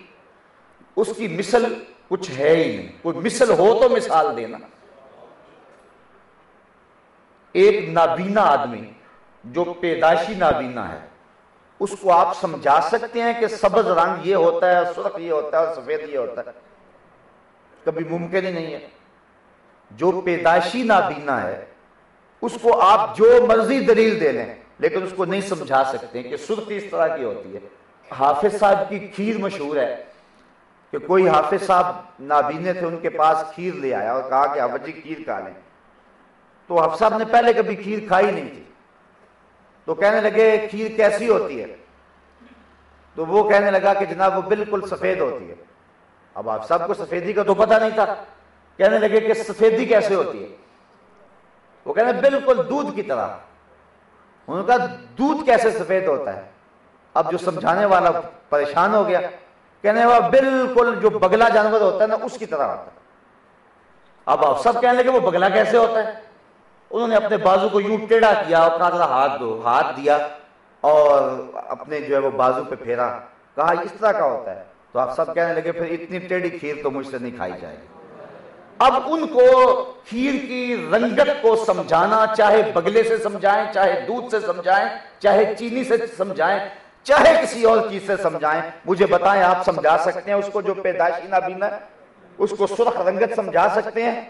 اس کی مثل کچھ ہے ہی نہیں۔ کوئی مثل ہو تو مثال دینا۔ ایک نابینا آدمی جو پیدائشی نابینا ہے، اس کو آپ سمجھا سکتے ہیں کہ سبز رنگ یہ ہوتا ہے، سرخ یہ ہوتا ہے اور سفید یہ ہوتا ہے۔ کبھی ممکن ہی نہیں ہے۔ جو پیدائشی نابینا ہے اس کو آپ جو مرضی دلیل دے لیں، لیکن اس کو نہیں سمجھا سکتے کہ سرخ اس طرح کی ہوتی ہے۔ حافظ صاحب کی کھیر مشہور ہے کہ کوئی حافظ صاحب نابینے تھے، ان کے پاس کھیر لے آیا اور کہا کہ حافظ جی کھیر کھا لیں۔ تو حفظ صاحب نے پہلے کبھی کھیر کھائی نہیں تھی۔ تو کہنے لگے، کھیر کیسی ہوتی ہے؟ تو وہ کہنے لگا کہ جناب وہ بالکل سفید ہوتی ہے۔ اب آپ سب کو سفیدی کا تو پتہ نہیں تھا۔ کہنے لگے کہ سفیدی کیسے ہوتی ہے؟ وہ کہنے بالکل دودھ کی طرح۔ انہوں نے کہا دودھ کیسے سفید ہوتا ہے؟ اب جو سمجھانے والا پریشان ہو گیا۔ کہنے والا بالکل جو بگلا جانور ہوتا ہے نا، اس کی طرح ہوتا ہے۔ اب آپ سب کہنے لگے، وہ بگلا کیسے ہوتا ہے؟ انہوں نے اپنے بازو کو یوں ٹیڑھا کیا اور کہا ہاتھ دو ہاتھ دیا اور اپنے جو ہے وہ بازو پہ پھیرا۔ کہا اس طرح کا ہوتا ہے۔ تو آپ سب کہنے لگے، پھر اتنی ٹیڑھی کھیر تو مجھ سے نہیں کھائی جائے گی۔ اب ان کو کھیر کی رنگت کو سمجھانا، چاہے بگلے سے سمجھائیں، چاہے دودھ سے سمجھائیں، چاہے چینی سے سمجھائیں، چاہے کسی اور چیز سے سمجھائیں، مجھے بتائیں، آپ سمجھا سکتے ہیں اس کو جو پیدائشی نابینا، اس کو سرخ رنگت سمجھا سکتے ہیں؟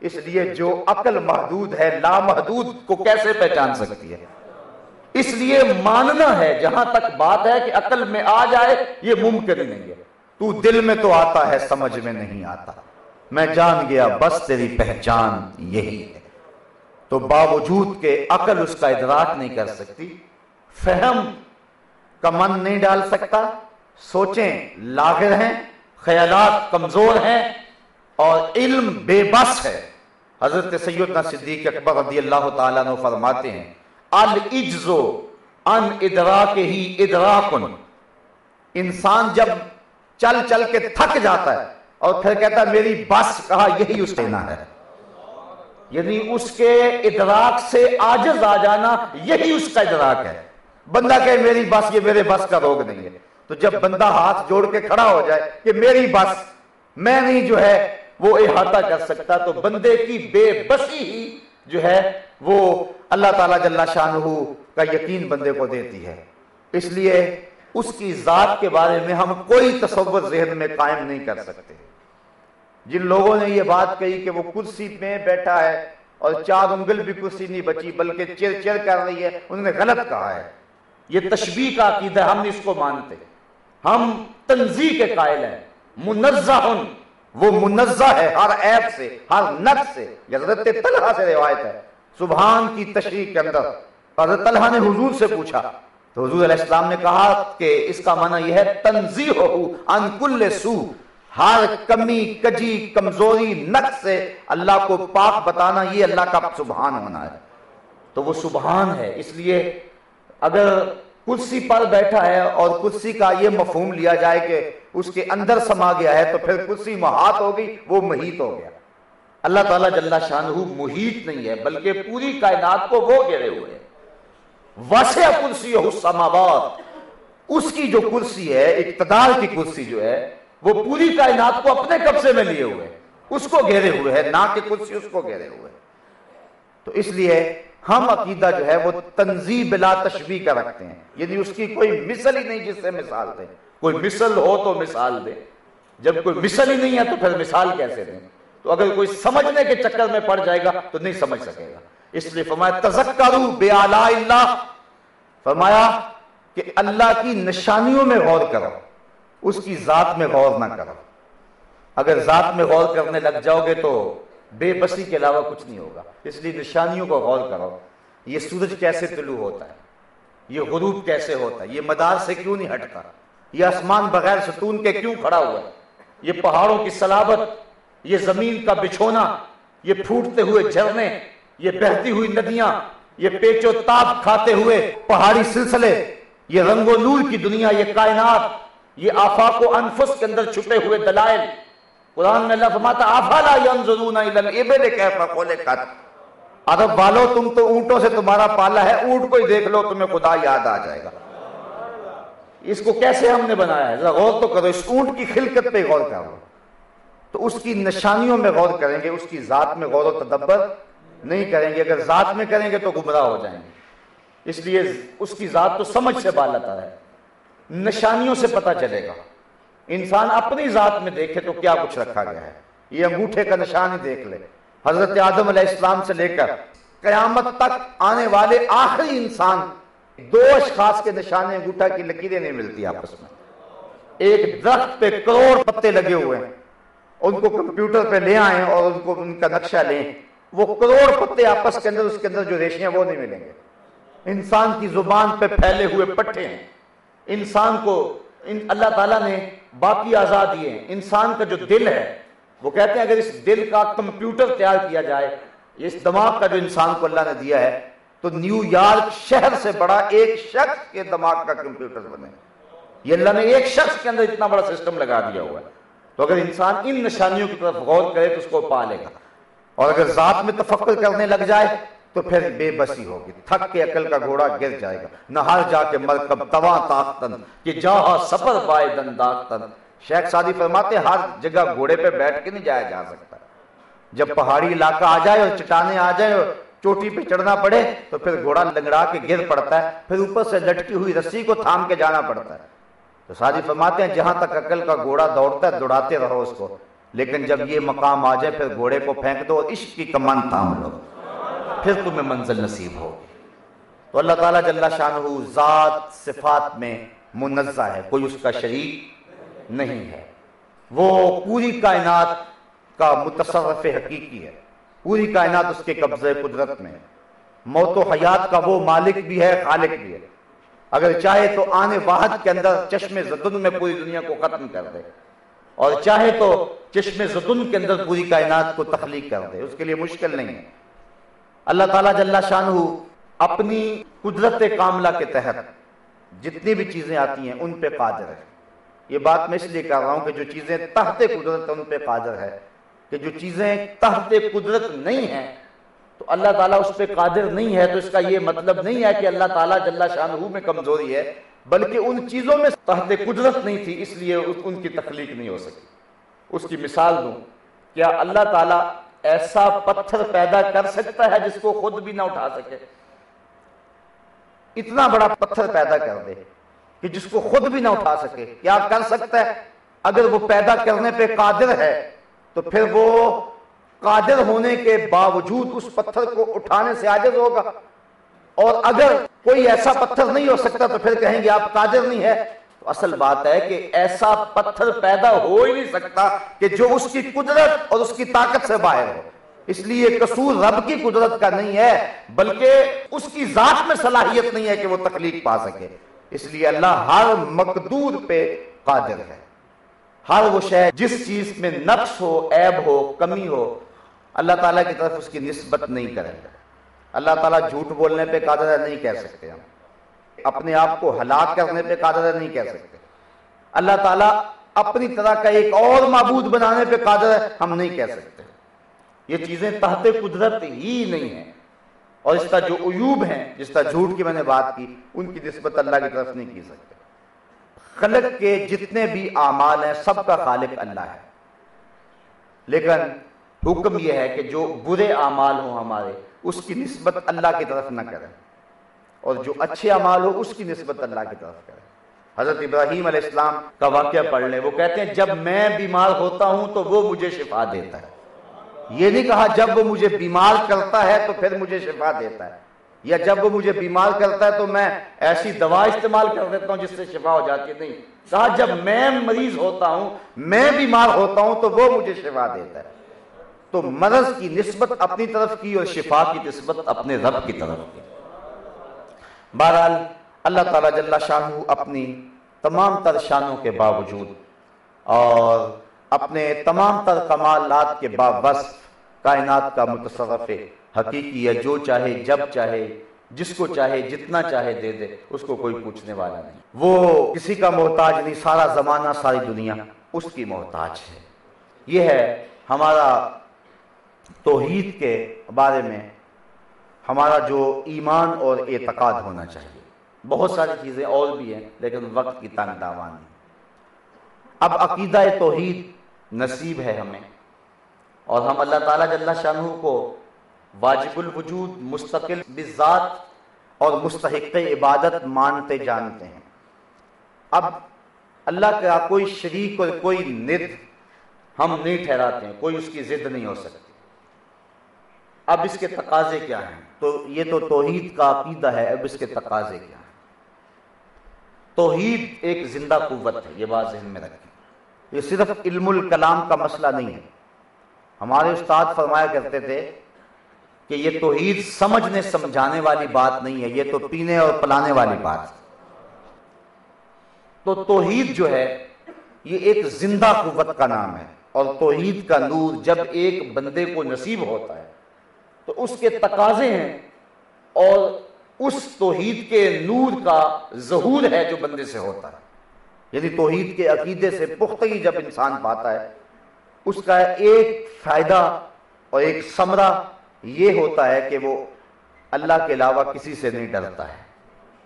اس لیے جو عقل محدود ہے، لامحدود کو کیسے پہچان سکتی ہے؟ اس لیے ماننا ہے، جہاں تک بات ہے کہ عقل میں آ جائے، یہ ممکن نہیں ہے۔ تو دل میں تو آتا ہے، سمجھ میں نہیں آتا۔ میں جان گیا، بس تیری پہچان یہی ہے۔ تو باوجود کے عقل اس کا ادراک نہیں کر سکتی، فہم کا من نہیں ڈال سکتا، سوچیں، لاغر ہیں، خیالات کمزور ہیں اور علم بے بس ہے۔ حضرت سیدنا صدیق اکبر رضی اللہ تعالیٰ نے فرماتے ہیں الجزو ان ادراک ہی ادراکن۔ انسان جب چل چل کے تھک جاتا ہے اور پھر کہتا میری بس، کہا، یہی اس لینا ہے. یعنی اس کے ادراک سے آجز آ جانا یہی اس کا ادراک ہے۔ بندہ کہے، میری بس، یہ میرے بس کا روگ نہیں ہے. تو جب بندہ ہاتھ جوڑ کے کھڑا ہو جائے کہ، میری بس، میں نہیں جو ہے، وہ احاطہ کر سکتا، تو بندے کی بے بسی ہی جو ہے، وہ اللہ تعالیٰ جل شاہ کا یقین بندے کو دیتی ہے۔ اس لیے اس کی ذات کے بارے میں ہم کوئی تصور ذہن میں قائم نہیں کر سکتے۔ جن لوگوں نے یہ بات کہی کہ وہ کرسی میں بیٹھا ہے اور چار انگل بھی کرسی نہیں بچی، بلکہ چیر چیر کر رہی ہے، انہوں نے غلط کہا ہے۔ یہ تشبیح کا عقیدہ ہم اس کو مانتے ہم تنظیح کے قائل ہیں۔ منزہ وہ منزہ ہے ہر عیب سے، ہر نقص سے۔ حضرت طلحہ سے روایت ہے۔ سبحان کی تشریح کے اندر۔ حضرت طلحہ نے حضور سے پوچھا۔ تو حضور علیہ السلام نے کہا کہ اس کا معنی یہ ہے تنظیح ہو ان کل سو ہر کمی، کجی، کمزوری، نقص سے اللہ کو پاک بتانا یہ اللہ کا سبحان ہونا ہے۔ تو وہ سبحان ہے۔ اس لیے اگر کرسی پر بیٹھا ہے اور کرسی کا یہ مفہوم لیا جائے کہ اس کے اندر سما گیا ہے تو پھر کرسی محات ہو گئی وہ محیط ہو گیا۔ اللہ تعالیٰ جل شاہ محیط نہیں ہے، بلکہ پوری کائنات کو وہ گھیرے ہوئے وسع کرسی السماوات۔ اس کی جو کرسی ہے، اقتدار کی کرسی جو ہے وہ پوری کائنات کو اپنے قبضے میں لیے ہوئے اس کو گھیرے ہوئے ہے نہ کہ کرسی اس کو گھیرے ہوئے تو اس لیے ہم عقیدہ جو ہے وہ تنظیم بلا تشبیح کا رکھتے ہیں۔ یعنی اس کی کوئی مثل ہی نہیں جس سے مثال دیں۔ کوئی مثل ہو تو مثال دیں۔ جب کوئی مثل ہی نہیں ہے تو پھر مثال کیسے دیں؟ تو اگر کوئی سمجھنے کے چکر میں پڑ جائے گا تو نہیں سمجھ سکے گا۔ اس لیے فرمایا تذکرو بے اللہ۔ فرمایا کہ اللہ کی نشانیوں میں غور کرو۔ اس کی ذات میں غور نہ کرو۔ اگر ذات میں غور کرنے لگ جاؤ گے تو بے بسی کے علاوہ کچھ نہیں ہوگا۔ اس لیے نشانیوں کو غور کرو۔ یہ سورج کیسے طلوع ہوتا ہے؟ یہ غروب کیسے ہوتا ہے؟ یہ مدار سے کیوں نہیں ہٹتا؟ یہ آسمان بغیر ستون کے کیوں کھڑا ہوا ہے؟ یہ پہاڑوں کی سلابت یہ زمین کا بچھونا، یہ پھوٹتے ہوئے جھرنے، یہ بہتی ہوئی ندیاں، یہ پیچو تاب کھاتے ہوئے پہاڑی سلسلے، یہ رنگ و نور کی دنیا، یہ کائنات یہ آفاق و انفس کے اندر چھپے ہوئے دلائل۔ قرآن میں اللہ فرماتا آفالا ینظرون الى الابل کیف خلقت عرب والو، تم تو اونٹوں سے تمہارا پالا ہے، اونٹ کو ہی دیکھ لو، تمہیں خدا یاد آ جائے گا۔ اس کو کیسے ہم نے بنایا ہے؟ ذرا غور تو کرو، اس اونٹ کی خلقت پہ غور کرو۔ تو اس کی نشانیوں میں غور کریں گے، اس کی ذات میں غور و تدبر نہیں کریں گے۔ اگر ذات میں کریں گے تو گمراہ ہو جائیں گے۔ اس لیے اس کی ذات تو سمجھ سے بالتا ہے۔ نشانیوں سے پتہ چلے گا۔ انسان اپنی ذات میں دیکھے تو کیا کچھ رکھا گیا ہے۔ یہ انگوٹھے کا نشان ہی دیکھ لے۔ حضرت آدم علیہ السلام سے لے کر قیامت تک آنے والے آخری انسان دو اشخاص کے نشانے انگوٹھا کی لکیریں نہیں ملتی آپس میں۔ ایک درخت پہ کروڑ پتے لگے ہوئے ہیں۔ ان کو کمپیوٹر پہ لے آئیں اور ان کو ان کا نقشہ لیں۔ وہ کروڑ پتے آپس کے اندر، اس کے اندر جو ریشے وہ نہیں ملیں گے۔ انسان کی زبان پہ پھیلے ہوئے پٹھے ہیں۔ انسان کو اللہ تعالیٰ نے باقی آزاد دیے ہیں۔ انسان کا جو دل ہے، وہ کہتے ہیں اگر اس دل کا کمپیوٹر تیار کیا جائے، اس دماغ کا جو انسان کو اللہ نے دیا ہے، تو نیو یارک شہر سے بڑا ایک شخص کے دماغ کا کمپیوٹر بنے۔ یہ اللہ نے ایک شخص کے اندر اتنا بڑا سسٹم لگا دیا ہوا ہے۔ تو اگر انسان ان نشانیوں کی طرف غور کرے، تو اس کو پا لے گا۔ اور اگر ذات میں تفکر کرنے لگ جائے تو پھر بے بسی ہوگی۔ تھک کے عقل کا گھوڑا گر جائے گا۔ نہار جا کے مرکب توا تاختن کہ جہاں سفر بائے دن داختن شیخ سادی فرماتے ہر جگہ گھوڑے پہ بیٹھ کے نہیں جایا جا سکتا۔ جب پہاڑی علاقہ آ جائے اور چٹانے آ جائے اور چوٹی پہ چڑھنا پڑے، تو پھر گھوڑا لنگڑا کے گر پڑتا ہے۔ پھر اوپر سے لٹکی ہوئی رسی کو تھام کے جانا پڑتا ہے۔ تو سادی فرماتے ہیں، جہاں تک عقل کا گھوڑا دوڑتا ہے، دوڑاتے رہو اس کو۔ لیکن جب یہ مقام آ جائے، پھر گھوڑے کو پھینک دو عشق کی کمان تھام لو۔ پھر تمہیں منزل نصیب ہو۔ تو اللہ تعالیٰ جل شاہ ذات، صفات میں منزہ ہے، کوئی اس کا شریک نہیں ہے۔ وہ پوری کائنات کا متصرف حقیقی ہے۔ پوری کائنات اس کے قبضے قدرت میں موت و حیات کا وہ مالک بھی ہے، خالق بھی ہے۔ اگر چاہے تو آنے واحد کے اندر چشم زدن میں پوری دنیا کو ختم کر دے۔ اور چاہے تو چشم زدن کے اندر پوری کائنات کو تخلیق کر دے۔ اس کے لیے مشکل نہیں ہے۔ اللہ تعالیٰ جل شاہ اپنی قدرت کاملہ کے تحت جتنی بھی چیزیں آتی ہیں ان پہ قادر ہے۔ یہ بات میں اس لیے کہہ رہا ہوں کہ جو چیزیں تحت قدرت ان پہ قادر ہے۔ کہ جو چیزیں تحت قدرت نہیں ہیں تو اللہ تعالیٰ اس پہ قادر نہیں ہے تو اس کا یہ مطلب نہیں ہے کہ اللہ تعالیٰ جل شاہ میں کمزوری ہے، بلکہ ان چیزوں میں تحت قدرت نہیں تھی، اس لیے ان کی تخلیق نہیں ہو سکی۔ اس کی مثال دوں۔ کیا اللہ تعالیٰ ایسا پتھر پیدا کر سکتا ہے جس کو خود بھی نہ اٹھا سکے۔ اتنا بڑا پتھر پیدا کر دے کہ جس کو خود بھی نہ اٹھا سکے۔ کیا کر سکتا ہے، اگر وہ پیدا کرنے پہ قادر ہے، تو پھر وہ قادر ہونے کے باوجود اس پتھر کو اٹھانے سے عاجز ہوگا۔ اور اگر کوئی ایسا پتھر نہیں ہو سکتا، تو پھر کہیں گے آپ قادر نہیں ہے۔ تو اصل بات ہے کہ ایسا پتھر پیدا ہو ہی نہیں سکتا کہ جو اس کی قدرت اور اس کی طاقت سے باہر ہو۔ اس لیے قصور رب کی قدرت کا نہیں ہے، بلکہ اس کی ذات میں صلاحیت نہیں ہے کہ وہ تخلیق پا سکے۔ اس لیے اللہ ہر مقدور پہ قادر ہے۔ ہر وہ شے جس چیز میں نقص ہو، عیب ہو، کمی ہو، اللہ تعالیٰ کی طرف اس کی نسبت نہیں کرے گا اللہ تعالیٰ جھوٹ بولنے پہ قادر ہے، نہیں کہہ سکتے ہم۔ اپنے آپ کو ہلاک کرنے پہ قادر ہے نہیں کہہ سکتے۔ اللہ تعالیٰ اپنی طرح کا ایک اور معبود بنانے پہ قادر ہے، ہم نہیں کہہ سکتے۔ یہ چیزیں تحت قدرت ہی نہیں ہیں۔ اور اس کا جو عیوب ہیں، جس کا جھوٹ کی میں نے بات کی، ان کی نسبت اللہ کی طرف نہیں کی سکتے۔ خلق کے جتنے بھی اعمال ہیں، سب کا خالق اللہ ہے۔ لیکن حکم یہ ہے کہ جو برے اعمال ہوں ہمارے، اس کی نسبت اللہ کی طرف نہ کریں۔ اور جو اچھے اعمال ہو اس کی نسبت اللہ کی طرف کریں حضرت ابراہیم علیہ السلام کا واقعہ پڑھ لیں، وہ کہتے ہیں، جب میں بیمار ہوتا ہوں تو وہ مجھے شفا دیتا ہے۔ یہ نہیں کہا جب وہ مجھے بیمار کرتا ہے تو پھر مجھے شفا دیتا ہے۔ یا جب وہ مجھے بیمار کرتا ہے تو میں ایسی دوا استعمال کر دیتا ہوں جس سے شفا ہو جاتی ہے۔ نہیں، کہا جب میں مریض ہوتا ہوں، میں بیمار ہوتا ہوں تو وہ مجھے شفا دیتا ہے۔ تو مرض کی نسبت اپنی طرف کی اور شفا کی نسبت اپنے رب کی طرف کی۔ بہرحال، اللہ تعالیٰ جل شاہ اپنی تمام تر شانوں کے باوجود اور اپنے تمام تر کمالات کے باوصف کائنات کا متصرف حقیقی ہے، جو چاہے، جب چاہے، جس کو چاہے، جتنا چاہے دے دے، اس کو کوئی پوچھنے والا نہیں۔ وہ کسی کا محتاج نہیں، سارا زمانہ، ساری دنیا اس کی محتاج ہے۔ یہ ہے ہمارا توحید کے بارے میں ہمارا جو ایمان اور اعتقاد ہونا چاہیے۔ بہت ساری چیزیں اور بھی ہیں، لیکن وقت کی تنگ داوانی اب عقیدہ توحید نصیب ہے ہمیں۔ اور ہم اللہ تعالیٰ جل شاہ کو واجب الوجود، مستقل بذات اور مستحق عبادت مانتے جانتے ہیں۔ اب اللہ کا کوئی شریک اور کوئی ند ہم نہیں ٹھہراتے ہیں، کوئی اس کی ضد نہیں ہو سکتی اب اس کے تقاضے کیا ہیں؟ تو یہ تو توحید کا عقیدہ ہے، اب اس کے تقاضے کیا توحید ایک زندہ قوت ہے، یہ بات ذہن میں رکھیں۔ یہ صرف علم الکلام کا مسئلہ نہیں ہے۔ ہمارے استاد فرمایا کرتے تھے کہ یہ توحید سمجھنے، سمجھانے والی بات نہیں ہے، یہ تو پینے اور پلانے والی بات تو توحید جو ہے، یہ ایک زندہ قوت کا نام ہے۔ اور توحید کا نور جب ایک بندے کو نصیب ہوتا ہے تو اس کے تقاضے ہیں اور اس توحید کے نور کا ظہور ہے جو بندے سے ہوتا ہے۔ یعنی توحید کے عقیدے سے پختگی جب انسان پاتا ہے، اس کا ایک فائدہ اور ایک سمرہ یہ ہوتا ہے کہ وہ اللہ کے علاوہ کسی سے نہیں ڈرتا ہے۔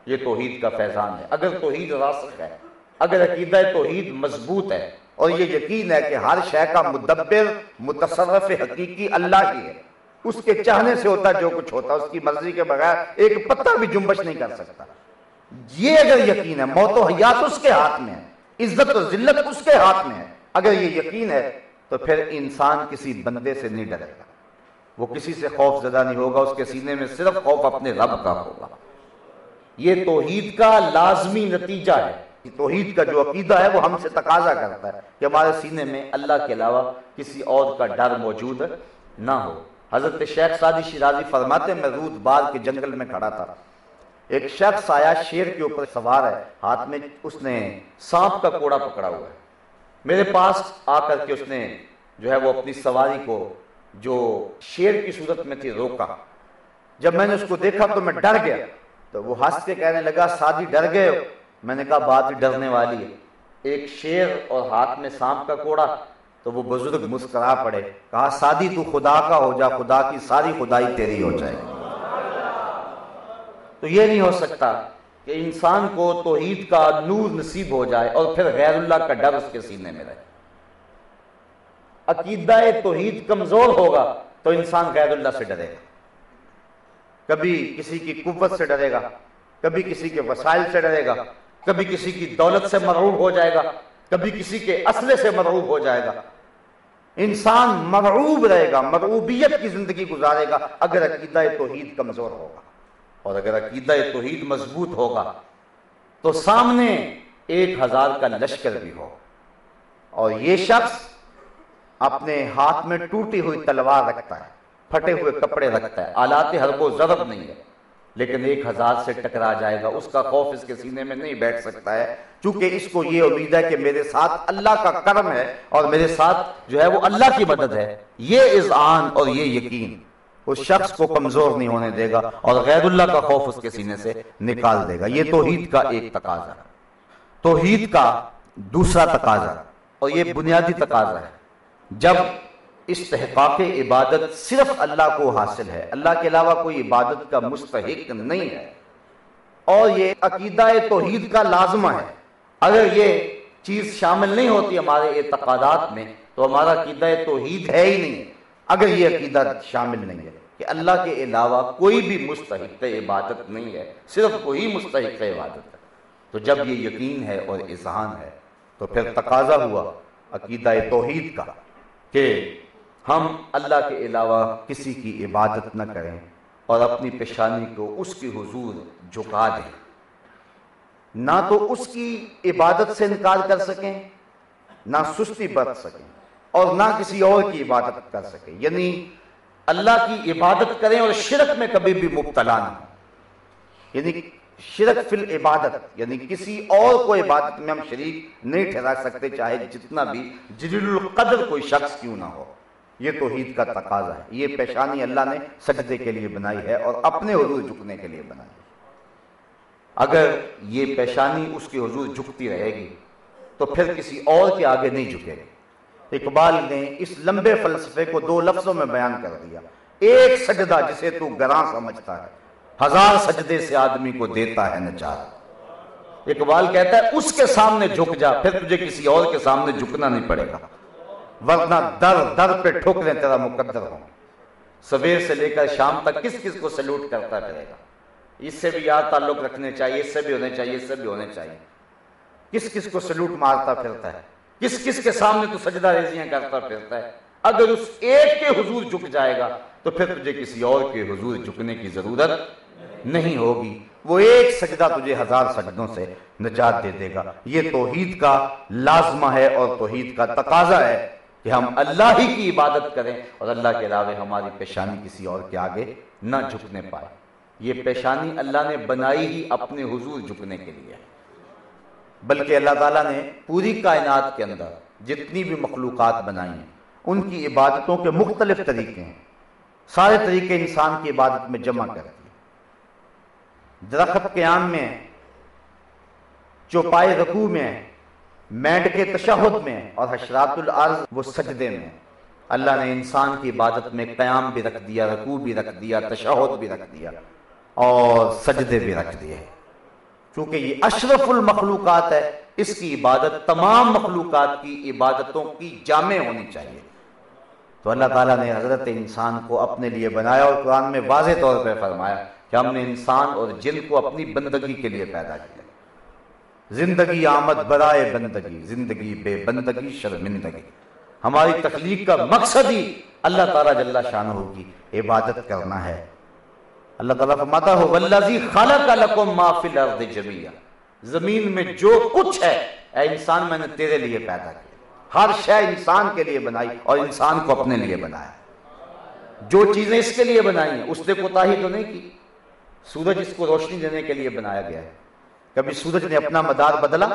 یہ توحید کا فیضان ہے۔ اگر توحید راسخ ہے، اگر عقیدہ توحید مضبوط ہے، اور یہ یقین ہے کہ ہر شے کا مدبر، متصرف حقیقی اللہ ہی ہے۔ اس کے چاہنے سے ہوتا جو کچھ ہوتا، اس کی مرضی کے بغیر ایک پتہ بھی جنبش نہیں کر سکتا۔ یہ اگر یقین ہے، موت و حیات اس کے ہاتھ میں ہے، عزت و ذلت اس کے ہاتھ میں ہے، اگر یہ یقین ہے، تو پھر انسان کسی بندے سے نہیں ڈرے گا۔ وہ کسی سے خوف زدہ نہیں ہوگا، اس کے سینے میں صرف خوف اپنے رب کا ہوگا۔ یہ توحید کا لازمی نتیجہ ہے۔ توحید کا جو عقیدہ ہے، وہ ہم سے تقاضا کرتا ہے کہ ہمارے سینے میں اللہ کے علاوہ کسی اور کا ڈر موجود نہ ہو۔ حضرت شیخ سادی شیرازی فرماتے ہیں، میں رود بار کے جنگل میں کھڑا تھا۔ ایک شخص آیا، شیر کے اوپر سوار ہے، ہاتھ میں اس نے سانپ کا کوڑا پکڑا ہوا ہے۔ میرے پاس آ کر کے اس نے جو ہے وہ اپنی سواری کو جو شیر کی صورت میں تھی روکا۔ جب میں نے اس کو دیکھا تو میں ڈر گیا۔ تو وہ ہنس کے کہنے لگا سادی ڈر گئے ہو؟ میں نے کہا، بات ڈرنے والی ہے۔ ایک شیر اور ہاتھ میں سانپ کا کوڑا تو وہ بزرگ مسکرا پڑے، کہا، سادی، تو خدا کا ہو جا، خدا کی ساری خدائی تیری ہو جائے تو یہ نہیں ہو سکتا کہ انسان کو توحید کا نور نصیب ہو جائے اور پھر غیر اللہ کا ڈر اس کے سینے میں رہے۔ عقیدہ توحید کمزور ہوگا تو انسان غیر اللہ سے ڈرے گا۔ کبھی کسی کی قوت سے ڈرے گا، کبھی کسی کے وسائل سے ڈرے گا، کبھی کسی کی دولت سے مرعوب ہو جائے گا۔ کبھی کسی کے اسلحے سے مرعوب ہو جائے گا۔ انسان مرعوب رہے گا مرعوبیت کی زندگی گزارے گا اگر عقیدہ توحید کمزور ہوگا۔ اور اگر عقیدہ توحید مضبوط ہوگا تو سامنے ایک ہزار کا لشکر بھی ہو۔ اور یہ شخص اپنے ہاتھ میں ٹوٹی ہوئی تلوار رکھتا ہے، پھٹے ہوئے کپڑے رکھتا ہے، آلات حرب و ضرب نہیں ہے۔ لیکن ایک ہزار سے ٹکرا جائے گا۔ اس کا خوف اس کے سینے میں نہیں بیٹھ سکتا ہے۔ چونکہ اس کو یہ امید ہے کہ میرے ساتھ اللہ کا کرم ہے اور میرے ساتھ جو ہے وہ اللہ کی مدد ہے۔ یہ اذعان اور یہ یقین۔ اس شخص کو کمزور نہیں ہونے دے گا اور غیر اللہ کا خوف اس کے سینے سے نکال دے گا۔ یہ توحید کا ایک تقاضا۔ توحید کا دوسرا تقاضا۔ اور یہ بنیادی تقاضا ہے۔ جب استحقاق عبادت صرف اللہ کو حاصل ہے۔ اللہ کے علاوہ کوئی عبادت کا مستحق نہیں ہے۔ اور یہ عقیدہ توحید کا لازمہ ہے۔ اگر یہ چیز شامل نہیں ہوتی ہمارے اعتقادات میں، تو ہمارا عقیدہ توحید ہے ہی نہیں۔ اگر یہ عقیدہ شامل نہیں ہے کہ اللہ کے علاوہ کوئی بھی مستحق عبادت نہیں ہے، صرف کوئی مستحق عبادت ہے۔ تو جب یہ یقین ہے اور اذہان ہے، تو پھر تقاضا ہوا عقیدہ توحید کا کہ ہم اللہ کے علاوہ کسی کی عبادت نہ کریں اور اپنی پیشانی کو اس کی حضور جھکا دیں۔ نہ تو اس کی عبادت سے انکار کر سکیں، نہ سستی برت سکیں اور نہ کسی اور کی عبادت کر سکے یعنی اللہ کی عبادت کریں اور شرک میں کبھی بھی مبتلا نہ ہو یعنی شرک فی العبادت یعنی کسی اور کو عبادت میں ہم شریک نہیں ٹھہرا سکتے، چاہے جتنا بھی جلیل القدر کوئی شخص کیوں نہ ہو۔ یہ توحید کا تقاضا ہے۔ یہ پیشانی اللہ نے سجدے کے لیے بنائی ہے اور اپنے حضور جھکنے کے لیے بنائی ہے۔ اگر یہ پیشانی اس کی حضور جھکتی رہے گی، تو پھر کسی اور کے آگے نہیں جھکے گی۔ اقبال نے اس لمبے فلسفے کو دو لفظوں میں بیان کر دیا۔ ایک سجدہ جسے تو گراں سمجھتا ہے، ہزار سجدے سے آدمی کو دیتا ہے نچار اقبال کہتا ہے، اس کے سامنے جھک جا، پھر تجھے کسی اور کے سامنے جھکنا نہیں پڑے گا۔ ورنہ در در پہ ٹھوکریں تیرا مقدر ہوں۔ سویر سے لے کر شام تک کس کس کو سلوٹ کرتا رہے گا؟ اس سے بھی یاد تعلق رکھنے چاہیے، اس سے بھی ہونے چاہیے، اس سے بھی ہونے چاہیے۔ کس کس کو سلوٹ مارتا پھرتا ہے؟ کس کس کے سامنے تو سجدہ ریزیاں کرتا پھرتا ہے؟ اگر اس ایک کے حضور جھک جائے گا، تو پھر تجھے کسی اور کے حضور جھکنے کی ضرورت نہیں ہوگی۔ وہ ایک سجدہ تجھے ہزار سجدوں سے نجات دے دے گا۔ یہ توحید کا لازمہ ہے اور توحید کا تقاضا ہے۔ کہ ہم اللہ ہی کی عبادت کریں اور اللہ کے علاوہ ہماری پیشانی کسی اور کے آگے نہ جھکنے پائے۔ یہ پیشانی اللہ نے بنائی ہی اپنے حضور جھکنے کے لیے۔ بلکہ اللہ تعالیٰ نے پوری کائنات کے اندر جتنی بھی مخلوقات بنائی ہیں، ان کی عبادتوں کے مختلف طریقے ہیں۔ سارے طریقے انسان کی عبادت میں جمع کرتی درخت قیام میں، چوپائے رکوع میں مینڈ کے تشہد میں اور حشرات الارض وہ سجدے میں۔ اللہ نے انسان کی عبادت میں قیام بھی رکھ دیا، رکوع بھی رکھ دیا، تشہد بھی رکھ دیا اور سجدے بھی رکھ دیے۔ کیونکہ یہ اشرف المخلوقات ہے، اس کی عبادت تمام مخلوقات کی عبادتوں کی جامع ہونی چاہیے۔ تو اللہ تعالیٰ نے حضرت انسان کو اپنے لیے بنایا اور قرآن میں واضح طور پہ فرمایا کہ ہم نے انسان اور جن کو اپنی بندگی کے لیے پیدا کیا۔ زندگی آمد برائے بندگی، زندگی بے بندگی، شرمندگی۔ ہماری تخلیق کا مقصد ہی اللہ تعالیٰ جل شاہ کی عبادت کرنا ہے۔ اللہ تعالیٰ فرماتا ہو والذی خلق لکم ما فی الارض جميعا زمین میں جو کچھ ہے، اے انسان، میں نے تیرے لیے پیدا کیا۔ ہر شے انسان کے لیے بنائی اور انسان کو اپنے لیے بنایا۔ جو چیزیں اس کے لیے بنائی ہیں، اس نے کوتاہی تو نہیں کی۔ سورج اس کو روشنی دینے کے لیے بنایا گیا ہے۔ کبھی سورج نے اپنا مدار بدلا؟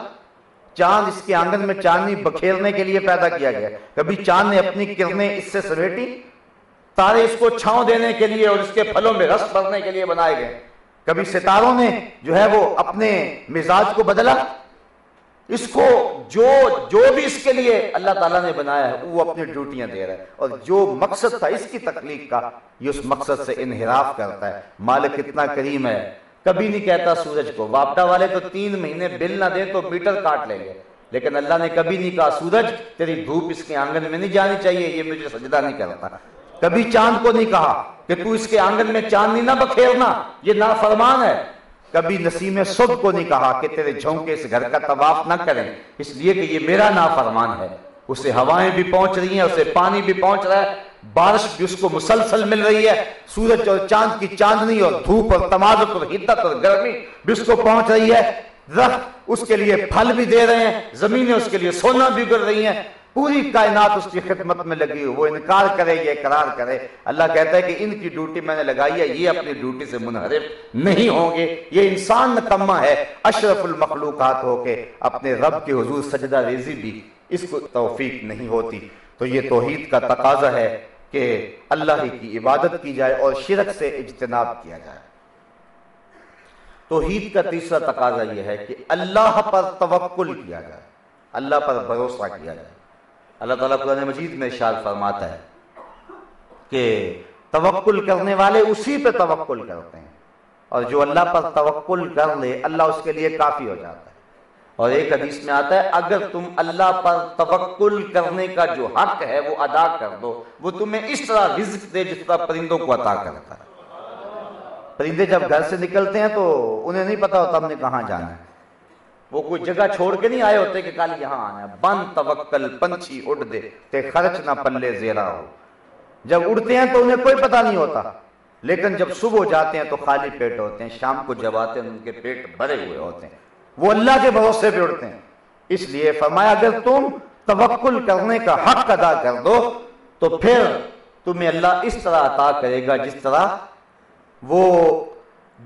چاند اس کے آنگن میں چاندنی بکھیرنے کے لیے پیدا کیا گیا۔ کبھی چاند نے اپنی کرنیں اس سے سمیٹی؟ تارے اس کو چھاؤں دینے کے لیے اور اس کے پھلوں میں رس بھرنے کے لیے بنائے گئے۔ کبھی ستاروں نے جو ہے وہ اپنے مزاج کو بدلا؟ اس کو جو جو بھی اس کے لیے اللہ تعالیٰ نے بنایا ہے، وہ اپنی ڈیوٹیاں دے رہا ہے۔ اور جو مقصد تھا اس کی تخلیق کا، یہ اس مقصد سے انحراف کرتا ہے۔ مالک اتنا کریم ہے۔ کبھی نہیں کہتا سورج کو۔ واپڈا والے تو تین مہینے بل نہ دے تو میٹر کاٹ لیں گے۔ لیکن اللہ نے کبھی نہیں کہا، سورج، تیری دھوپ اس کے آنگن میں نہیں جانی چاہیے، یہ مجھے سجدہ نہیں کرتا۔ کبھی چاند کو نہیں کہا کہ تو اس کے آنگن میں چاندنی نہ بکھیرنا، یہ نافرمان ہے۔ کبھی نسیم صبح کو نہیں کہا کہ تیرے جھونکے اس گھر کا طواف نہ کریں۔ اس لیے کہ یہ میرا نافرمان ہے۔ اسے ہوائیں بھی پہنچ رہی ہیں، اسے پانی بھی پہنچ رہا ہے۔ بارش بھی اس کو مسلسل مل رہی ہے۔ سورج اور چاند کی چاندنی اور دھوپ اور تمازت اور حدت اور گرمی بھی اس کو پہنچ رہی ہے۔ درخت اس کے لیے پھل بھی دے رہے ہیں۔ زمینیں اس کے لیے سونا بھی گر رہی ہیں۔ پوری کائنات اس کی خدمت میں لگی وہ انکار کرے یہ اقرار کرے۔ اللہ کہتا ہے کہ ان کی ڈیوٹی میں نے لگائی ہے، یہ اپنی ڈیوٹی سے منحرف نہیں ہوں گے۔ یہ انسان نکمہ ہے، اشرف المخلوقات ہو کے۔ اپنے رب کے حضور سجدہ ریزی بھی اس کو توفیق نہیں ہوتی۔ تو یہ توحید کا تقاضا ہے۔ کہ اللہ ہی کی عبادت کی جائے اور شرک سے اجتناب کیا جائے۔ توحید کا تیسرا تقاضا یہ ہے کہ اللہ پر توکل کیا جائے، اللہ پر بھروسہ کیا جائے۔ اللہ تعالیٰ قرآن مجید میں اشار فرماتا ہے کہ توکل کرنے والے اسی پہ توکل کرتے ہیں۔ اور جو اللہ پر توکل کر لے، اللہ اس کے لیے کافی ہو جاتا ہے۔ اور ایک حدیث میں آتا ہے، اگر تم اللہ پر توکل کرنے کا جو حق ہے، وہ ادا کر دو، وہ تمہیں اس طرح رزق دے جس طرح پرندوں کو عطا کرتا ہے پرندے جب گھر سے نکلتے ہیں تو انہیں نہیں پتا ہوتا ہم نے کہاں جانا ہے۔ وہ کوئی جگہ چھوڑ کے نہیں آئے ہوتے کہ کل یہاں آنا ہے۔ بند توکل، پنچھی اڑ دے، تے خرچ نہ پلے زیرا ہو۔ جب اڑتے ہیں تو انہیں کوئی پتا نہیں ہوتا۔ لیکن جب صبح جاتے ہیں تو خالی پیٹ ہوتے ہیں، شام کو جب آتے ہیں ان کے پیٹ بھرے ہوئے ہوتے ہیں۔ وہ اللہ کے بھروسے پہ اڑتے ہیں۔ اس لیے فرمایا، اگر تم توکل کرنے کا حق ادا کر دو، تو پھر تمہیں اللہ اس طرح عطا کرے گا جس طرح وہ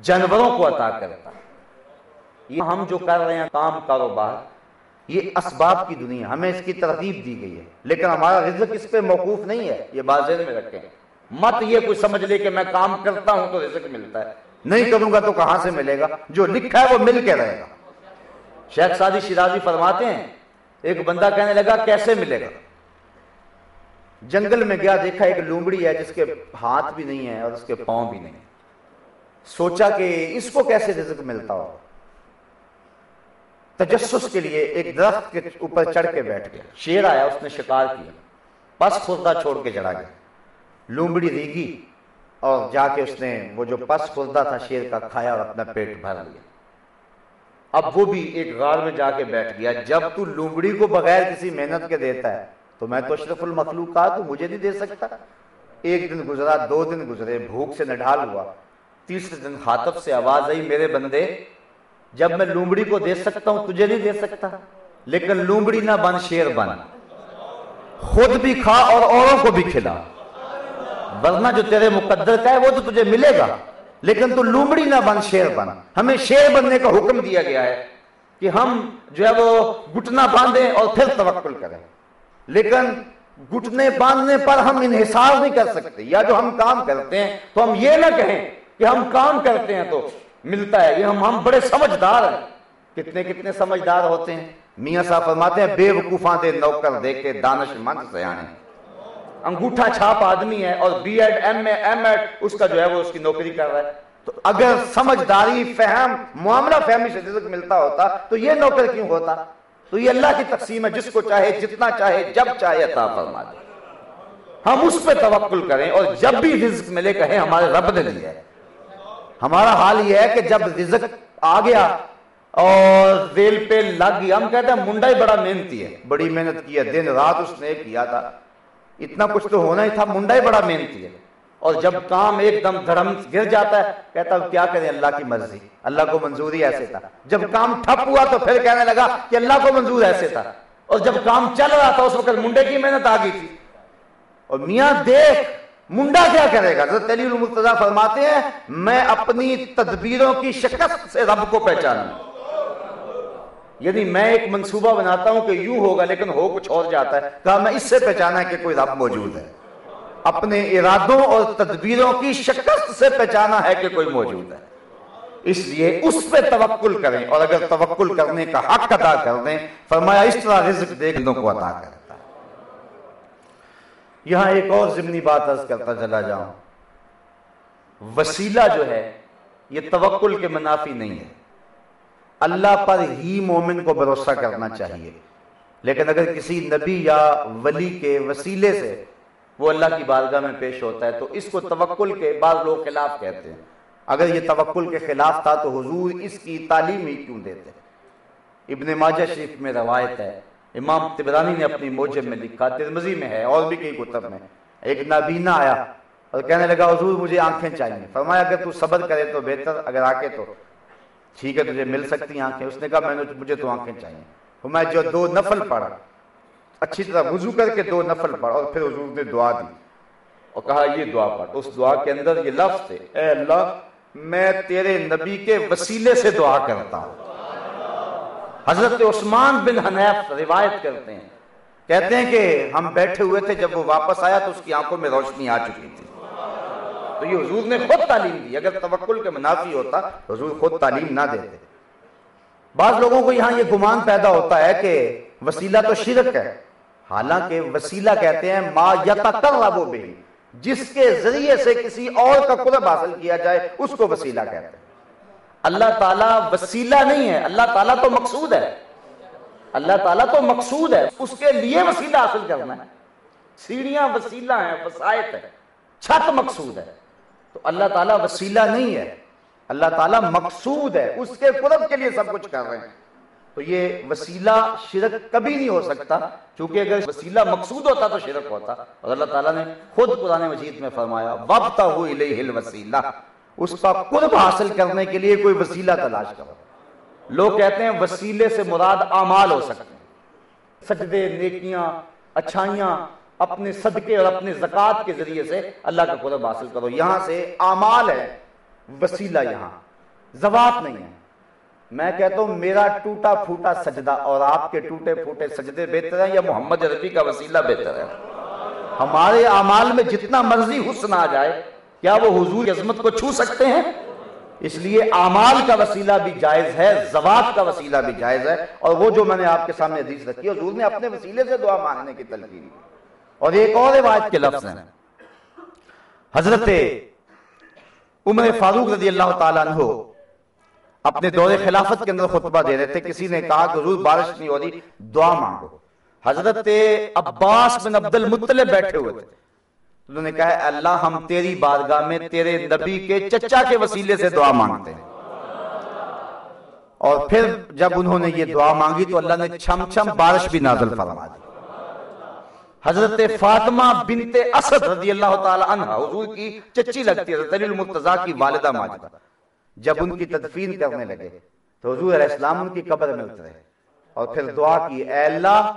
جانوروں کو عطا کرتا۔ یہ ہم جو کر رہے ہیں، کام، کاروبار، یہ اسباب کی دنیا، ہمیں اس کی ترتیب دی گئی ہے۔ لیکن ہمارا رزق اس پہ موقوف نہیں ہے، یہ بازین میں رکھیں۔ مت یہ کوئی سمجھ لے کہ میں کام کرتا ہوں تو رزق ملتا ہے۔ نہیں کروں گا تو کہاں سے ملے گا؟ جو لکھا ہے وہ مل کے رہے گا۔ شیخ سادی شیرازی فرماتے ہیں، ایک بندہ کہنے لگا، کیسے ملے گا؟ جنگل میں گیا، دیکھا ایک لومڑی ہے جس کے ہاتھ بھی نہیں ہے اور اس کے پاؤں بھی نہیں۔ سوچا کہ اس کو کیسے رزق ملتا ہو۔ تجسس کے لیے ایک درخت کے اوپر چڑھ کے بیٹھ گیا۔ شیر آیا، اس نے شکار کیا۔ پس خوردہ چھوڑ کے جڑا گیا۔ لومڑی ریگی اور جا کے اس نے وہ جو پس خوردہ تھا شیر کا کھایا اور اپنا پیٹ بھر لیا۔ اب وہ بھی ایک غار میں جا کے بیٹھ گیا۔ جب تو لومڑی کو بغیر کسی محنت کے دیتا ہے، تو میں تو اشرف المخلوقات ہوں، مجھے نہیں دے سکتا۔ ایک دن گزرا، دو دن گزرے، بھوک سے نڈھال ہوا۔ تیسرے دن خاطب سے آواز آئی، میرے بندے، جب میں لومڑی کو دے سکتا ہوں، تجھے نہیں دے سکتا۔ لیکن لومڑی نہ بن، شیر بن۔ خود بھی کھا اور اوروں کو بھی کھلا۔ ورنہ جو تیرے مقدر کا ہے، وہ تو تجھے ملے گا۔ لیکن تو لومڑی نہ بن شیر بن۔ ہمیں شیر بننے کا حکم دیا گیا ہے کہ ہم جو ہے وہ گٹنا باندھیں اور پھر توکل کریں۔ لیکن گٹنے باندھنے پر ہم انحصار نہیں کر سکتے۔ یا جو ہم کام کرتے ہیں، تو ہم یہ نہ کہیں کہ ہم کام کرتے ہیں تو ملتا ہے۔ یہ ہم ہم بڑے سمجھدار ہیں۔ کتنے کتنے سمجھدار ہوتے ہیں۔ میاں صاحب فرماتے ہیں، بے وقوفاں دے نوکر دے کے دانش مند سے انگوٹھا چھاپ آدمی ہے اور B Ed, M A, M Ed, اس کا جو ہے وہ اس کی نوکری کر رہا ہے۔ تو اگر سمجھداری، فہم، معاملہ فہمی سے رزق ملتا ہوتا، تو یہ نوکر کیوں ہوتا؟ تو یہ اللہ کی تقسیم ہے، جس کو چاہے، جتنا چاہے، جب چاہے، عطا فرما دے۔ ہم اس پہ توکل کریں اور جب بھی رزق ملے، کہیں ہمارے رب نے دیا ہے۔ ہمارا حال یہ ہے کہ جب رزق آ گیا اور ریل پہ لگ گیا ہم کہتے ہیں منڈا ہی بڑا محنتی ہے۔ بڑی محنت کی ہے، دن رات اس نے کیا تھا۔ اتنا کچھ تو ہونا ہی تھا، منڈا ہی بڑا محنتی ہے اور جب کام ایک دم دھڑم گر جاتا ہے، کہتا ہوں، کیا کریں، اللہ کی مرضی۔ اللہ کو منظوری ایسے تھا۔ جب کام ٹھپ ہوا تو پھر کہنے لگا کہ اللہ کو منظور ایسے تھا۔ اور جب کام چل رہا تھا، اس وقت منڈے کی محنت آ گئی تھی۔ اور میاں، دیکھ، منڈا کیا کرے گا؟ حضرت علی فرماتے ہیں، میں اپنی تدبیروں کی شکست سے رب کو پہچانوں۔ یعنی میں ایک منصوبہ بناتا ہوں کہ یوں ہوگا لیکن ہو کچھ اور جاتا ہے۔ کہا میں اس سے پہچانا ہے کہ کوئی رب موجود ہے۔ اپنے ارادوں اور تدبیروں کی شکست سے پہچانا ہے کہ کوئی موجود ہے۔ اس لیے اس پہ توکل کریں اور اگر توکل کرنے کا حق ادا کر دیں، فرمایا اس طرح رزق دیکھنے کو عطا کرتا ہے۔ یہاں ایک اور ضمنی بات عرض کرتا چلا جاؤں۔ وسیلہ جو ہے، یہ توکل کے منافی نہیں ہے۔ اللہ پر ہی مومن کو بھروسہ کرنا چاہیے۔ لیکن اگر کسی نبی یا ولی کے وسیلے سے وہ اللہ کی بارگاہ میں پیش ہوتا ہے تو اس کو توکل کے بعض لوگ خلاف کہتے ہیں۔ اگر یہ توکل کے خلاف تھا تو حضور اس کی تعلیم ہی کیوں دیتے؟ ابن ماجہ شریف میں روایت ہے۔ امام تبرانی نے اپنی موجب میں لکھا ترمزی میں ہے، اور بھی کئی کتب میں۔ ایک نابینا آیا اور کہنے لگا، حضور مجھے آنکھیں چاہیے۔ فرمایا، اگر تو صبر کرے تو بہتر، اگر آکے تو ٹھیک ہے، تجھے مل سکتی آنکھیں۔ اس نے کہا، میں نے مجھے تو آنکھیں چاہیے۔ میں جو دو نفل پڑھا، اچھی طرح وضو کر کے دو نفل پڑھا اور پھر حضور نے دعا دی۔ اور کہا، یہ دعا پڑھ۔ اس دعا کے اندر یہ لفظ تھے اے اللہ، میں تیرے نبی کے وسیلے سے دعا کرتا ہوں۔ حضرت عثمان بن حنیف روایت کرتے ہیں۔ کہتے ہیں کہ ہم بیٹھے ہوئے تھے، جب وہ واپس آیا تو اس کی آنکھوں میں روشنی آ چکی تھی۔ تو یہ حضور نے خود تعلیم دی۔ اگر توکل کے منافی ہوتا، حضور خود تعلیم نہ دیتے۔ بعض لوگوں کو یہاں یہ گمان پیدا ہوتا ہے کہ وسیلہ تو شرک ہے۔ حالانکہ وسیلہ کہتے ہیں، ما یتقرب به۔ جس کے ذریعے سے کسی اور کا قرب حاصل کیا جائے، اس کو وسیلہ کہتے ہیں۔ اللہ تعالیٰ وسیلہ نہیں ہے۔ اللہ تعالیٰ تو مقصود ہے۔ اللہ تعالیٰ تو مقصود ہے۔ اس کے لیے وسیلہ حاصل کرنا ہے۔ سیڑھیاں وسیلہ ہیں، وسائط ہے چھت مقصود ہے۔ تو اللہ تعالیٰ وسیلہ نہیں ہے۔ اللہ تعالیٰ مقصود ہے۔ اس کے قرب کے لیے سب کچھ کر رہے ہیں۔ تو یہ وسیلہ شرک کبھی نہیں ہو سکتا۔ چونکہ اگر وسیلہ مقصود ہوتا تو شرک ہوتا۔ اور اللہ تعالیٰ نے خود قرآن مجید میں فرمایا وَبْتَهُ إِلَيْهِ الْوَسِيلَةِ اس کا قرب حاصل کرنے کے لیے کوئی وسیلہ تلاش کرو۔ لوگ کہتے ہیں وسیلے سے مراد اعمال ہو سکتے ہیں۔ سجدے، نیکیاں، اچھائیاں اپنے صدقے اور اپنے زکات کے ذریعے سے اللہ کا قرب حاصل کرو۔ یہاں سے اعمال ہے، وسیلہ یہاں۔ زوات نہیں ہے۔ میں کہتا ہوں میرا ٹوٹا پھوٹا سجدہ اور آپ کے ٹوٹے پھوٹے سجدے بہتر ہیں یا محمد عربی کا وسیلہ بہتر ہے؟ ہمارے اعمال میں جتنا مرضی حسن آ جائے، کیا وہ حضور عظمت کو چھو سکتے ہیں؟ اس لیے اعمال کا وسیلہ بھی جائز ہے، زوات کا وسیلہ بھی جائز ہے۔ اور وہ جو میں نے آپ کے سامنے حدیث رکھی، حضور نے اپنے وسیلے سے دعا مانگنے کی تلقین کی۔ اور ایک اور روایت کے لفظ ہیں۔ حضرت عمر فاروق رضی اللہ تعالیٰ عنہ اپنے دور خلافت کے اندر خطبہ دے رہے تھے۔ کسی نے کہا کہ حضور بارش نہیں ہو رہی، دعا مانگو۔ حضرت عباس بن عبد المطلب بیٹھے ہوئے تھے۔ انہوں نے کہا اللہ ہم تیری بارگاہ میں تیرے نبی کے چچا کے وسیلے سے دعا مانگتے ہیں۔ اور پھر جب انہوں نے یہ دعا مانگی تو اللہ نے چھم چھم بارش بھی نازل فرما دی۔ حضرت فاطمہ بنت اسد رضی اللہ تعالی عنہ حضور کی چچی لگتی ہے، حضرت علی المرتضی کی والدہ ماجدہ۔ جب ان کی تدفین کرنے لگے، تو حضور علیہ السلام ان کی قبر میں اترے۔ اور پھر دعا کی، اے اللہ،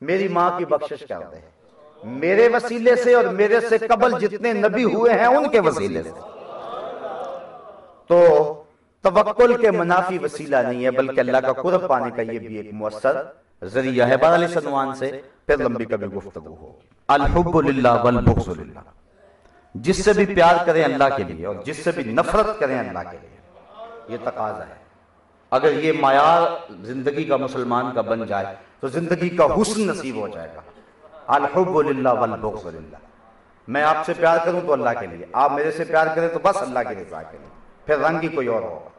میری ماں کی بخشش کر دے۔ میرے وسیلے سے اور میرے سے قبل جتنے نبی ہوئے ہیں، ان کے وسیلے سے۔ تو توکل کے منافی وسیلہ نہیں ہے، بلکہ اللہ کا قرب پانے کا یہ بھی ایک مؤثر ذریعہ ہے علی سنوان سے، پھر لمبی کبھی گفتگو ہو۔ الحب للہ والبغض للہ۔ جس سے بھی پیار کریں اللہ کے لیے اور جس سے بھی نفرت کریں اللہ کے لیے۔ یہ تقاضا ہے۔ اگر یہ معیار زندگی کا مسلمان کا بن جائے، تو زندگی کا حسن نصیب ہو جائے گا۔ الحب للہ والبغض للہ۔ میں آپ سے پیار کروں تو اللہ کے لیے، آپ میرے سے پیار کریں تو بس اللہ کے رضا کے لیے۔ پھر رنگ ہی کوئی اور ہوگا۔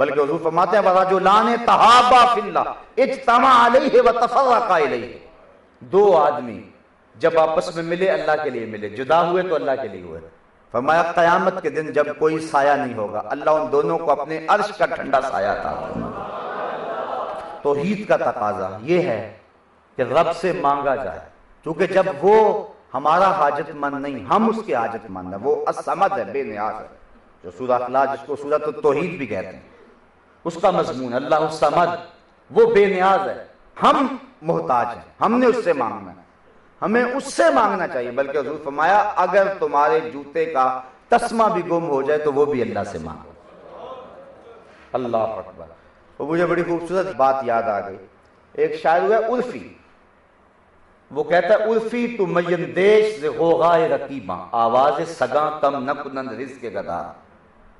بلکہ حضور فرماتے ہیں، وَرَجُلَانِ تَحَابَا فِي اللَّهِ اجْتَمَعَ عَلَيْهِ وَتَفَرَّقَ إِلَيْهِ دو آدمی جب آپس میں ملے، اللہ کے لیے ملے، جدا ہوئے تو اللہ کے لیے ہوئے۔ فرمایا، قیامت کے دن جب کوئی سایہ نہیں ہوگا، اللہ ان دونوں کو اپنے عرش کا ٹھنڈا سایہ تھا توحید کا تقاضا یہ ہے کہ رب سے مانگا جائے۔ کیونکہ جب وہ ہمارا حاجت مند نہیں، ہم اس کے حاجت مند ہیں۔ وہ السمد ہے، بے نیاز ہے۔ جو سورہ اخلاق جس کو سورہ تو توحید بھی کہتے ہیں۔ اس کا مضمون اللہ السمد وہ بے نیاز ہے۔ ہم محتاج ہیں، ہم نے اس سے مانگنا ہے۔ ہمیں اس سے مانگنا چاہیے، بلکہ حضور فرمایا، اگر تمہارے جوتے کا تسمہ بھی گم ہو جائے تو وہ بھی اللہ سے مانگو اللہ اکبر۔ وہ مجھے بڑی خوبصورت بات یاد آ گئی۔ ایک شاعر ہوا عرفی۔ وہ کہتا ہے، عرفی، تو میندیش سے غوغائے رقیباں۔ آواز سگاں کم نہ کنند رزق کے گدا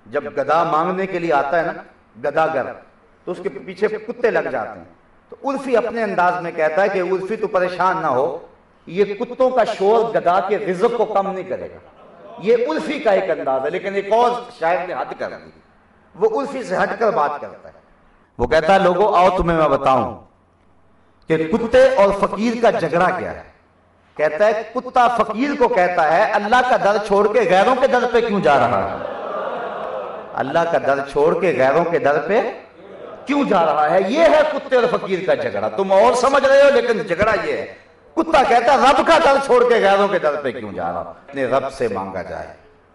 جب گدا مانگنے کے لیے آتا ہے نا گدا گر تو اس کے پیچھے کتے لگ جاتے ہیں۔ تو عرفی اپنے انداز میں کہتا ہے کہ عرفی تو پریشان نہ ہو، یہ کتوں کا شور گدا کے رزق کو کم نہیں کرے گا۔ یہ الفی کا ایک انداز ہے، لیکن ایک اور شاعر نے حد کر دی۔ وہ الفی سے ہٹ کر بات کرتا ہے۔ وہ کہتا ہے لوگوں آؤ تمہیں میں بتاؤں کہ کتے اور فقیر کا جھگڑا کیا ہے۔ کہتا ہے، کتا فقیر کو کہتا ہے، اللہ کا در چھوڑ کے غیروں کے در پہ کیوں جا رہا ہے؟ اللہ کا در چھوڑ کے غیروں کے در پہ کیوں جا رہا ہے؟ یہ ہے کتے اور فقیر کا جھگڑا۔ تم اور سمجھ رہے ہو، لیکن جھگڑا یہ ہے۔ کتا کہتا رب کا در چھوڑ کے غیروں کے در پہ کیوں جا رہا اپنے رب سے مانگا جائے۔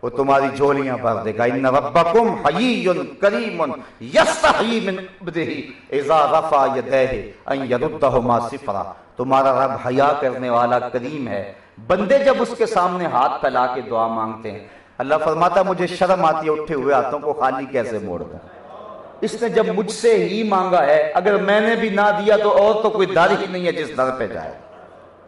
وہ تمہاری جھولیاں بھر دے گا۔ ان ربکم حیی کریم یستحی من عبدہ اذا رفع یدیہ ان یردہما صفرا۔ تمہارا رب حیا کرنے والا کریم ہے۔ بندے جب اس کے سامنے ہاتھ پھیلا کے دعا مانگتے ہیں اللہ فرماتا مجھے شرم آتی ہے اٹھے ہوئے ہاتھوں کو خالی کیسے موڑ دوں؟ اس نے جب مجھ سے ہی مانگا ہے، اگر میں نے بھی نہ دیا تو اور تو کوئی در ہی نہیں ہے جس در پہ جائے۔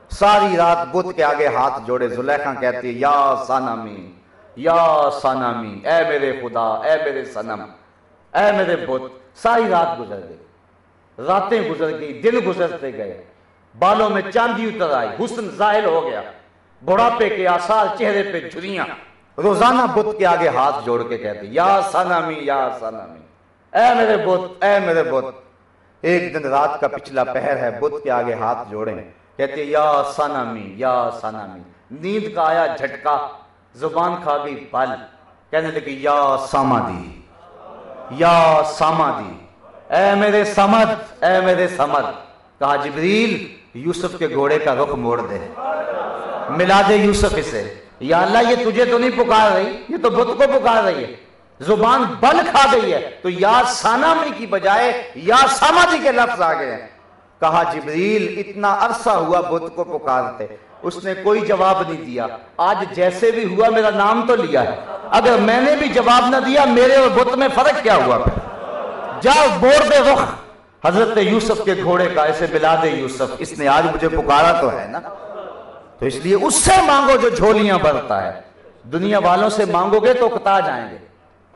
ساری رات بت کے آگے ہاتھ جوڑے زلیخا کہتی ہے، یا سانامی یا سانامی اے میرے خدا، اے میرے سنم اے میرے بت، ساری رات گزر گئی۔ راتیں گزر گئی، دن گزرتے گئے۔ بالوں میں چاندی اتر آئی، حسن ظاہر ہو گیا۔ بڑھاپے کے آثار، چہرے پہ جھریاں۔ روزانہ بت کے آگے ہاتھ جوڑ کے کہتے یا سانامی یا سانامی اے میرے بت، اے میرے بت۔ ایک دن رات کا پچھلا پہر ہے، بت کے آگے ہاتھ جوڑے کہتے یا سانامی یا سانامی نیند کا آیا جھٹکا، زبان کھا گئی پل۔ کہنے لگی یا سامادی یا سامادی اے میرے سمد، اے میرے سمد۔ کہا جبریل، یوسف کے گھوڑے کا رخ موڑ دے۔ ملا دے یوسف اسے۔ یا اللہ، یہ تجھے تو نہیں پکار رہی، یہ تو بت کو پکار رہی ہے۔ زبان بل کھا گئی ہے، تو یا سانامی کی بجائے یا سامادی کے لفظ آ گئے ہیں۔ کہا جبریل، اتنا عرصہ ہوا بت کو پکارتے، اس نے کوئی جواب نہیں دیا۔ آج جیسے بھی ہوا، میرا نام تو لیا ہے۔ اگر میں نے بھی جواب نہ دیا، میرے اور بت میں فرق کیا ہوا پھر؟ جاؤ، بور دے رخ۔ حضرت یوسف کے گھوڑے کا ایسے بلا دے یوسف، اس نے آج مجھے پکارا تو ہے نا؟ تو اس لیے اس سے مانگو جو جھولیاں بھرتا ہے۔ دنیا والوں سے مانگو گے تو کتا جائیں گے۔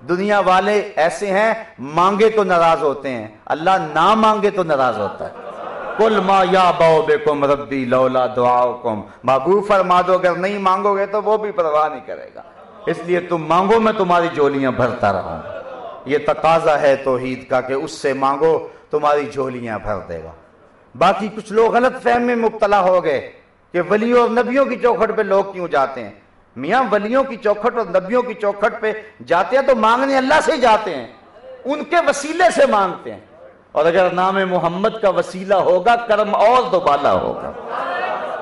دنیا والے ایسے ہیں، مانگے تو ناراض ہوتے ہیں۔ اللہ نہ مانگے تو ناراض ہوتا ہے۔ کل ما یا باؤ بے ربی لولا دعاؤکم۔ محبوب فرما دو، اگر نہیں مانگو گے تو وہ بھی پرواہ نہیں کرے گا۔ اس لیے تم مانگو، میں تمہاری جولیاں بھرتا رہا ہوں۔ یہ تقاضا ہے توحید کا کہ اس سے مانگو، تمہاری جولیاں بھر دے گا۔ باقی کچھ لوگ غلط فہم میں مبتلا ہو گئے۔ کہ ولیوں اور نبیوں کی چوکھٹ پہ لوگ کیوں جاتے ہیں؟ میاں ولیوں کی چوکھٹ اور نبیوں کی چوکھٹ پہ جاتے ہیں تو مانگنے اللہ سے ہی جاتے ہیں۔ ان کے وسیلے سے مانگتے ہیں۔ اور اگر نام محمد کا وسیلہ ہوگا، کرم اور دوبالا ہوگا۔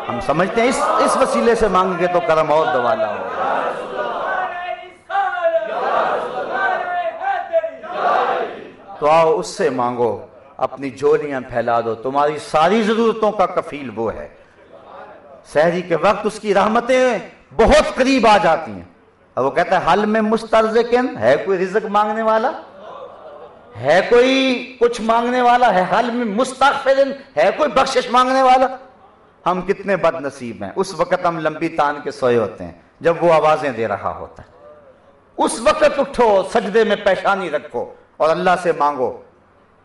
ہم سمجھتے ہیں اس اس وسیلے سے مانگیں گے تو کرم اور دوبالا ہوگا۔ تو آؤ اس سے مانگو، اپنی جولیاں پھیلا دو۔ تمہاری ساری ضرورتوں کا کفیل وہ ہے۔ سہری کے وقت اس کی رحمتیں بہت قریب آ جاتی ہیں۔ اور وہ کہتا ہے، حل میں مسترزکن ہے کوئی رزق مانگنے والا؟ ہے کوئی کچھ مانگنے والا؟ ہے حل میں مستقفرن ہے کوئی بخشش مانگنے والا؟ ہم کتنے بد نصیب ہیں۔ اس وقت ہم لمبی تان کے سوئے ہوتے ہیں، جب وہ آوازیں دے رہا ہوتا ہے۔ اس وقت اٹھو، سجدے میں پیشانی رکھو اور اللہ سے مانگو۔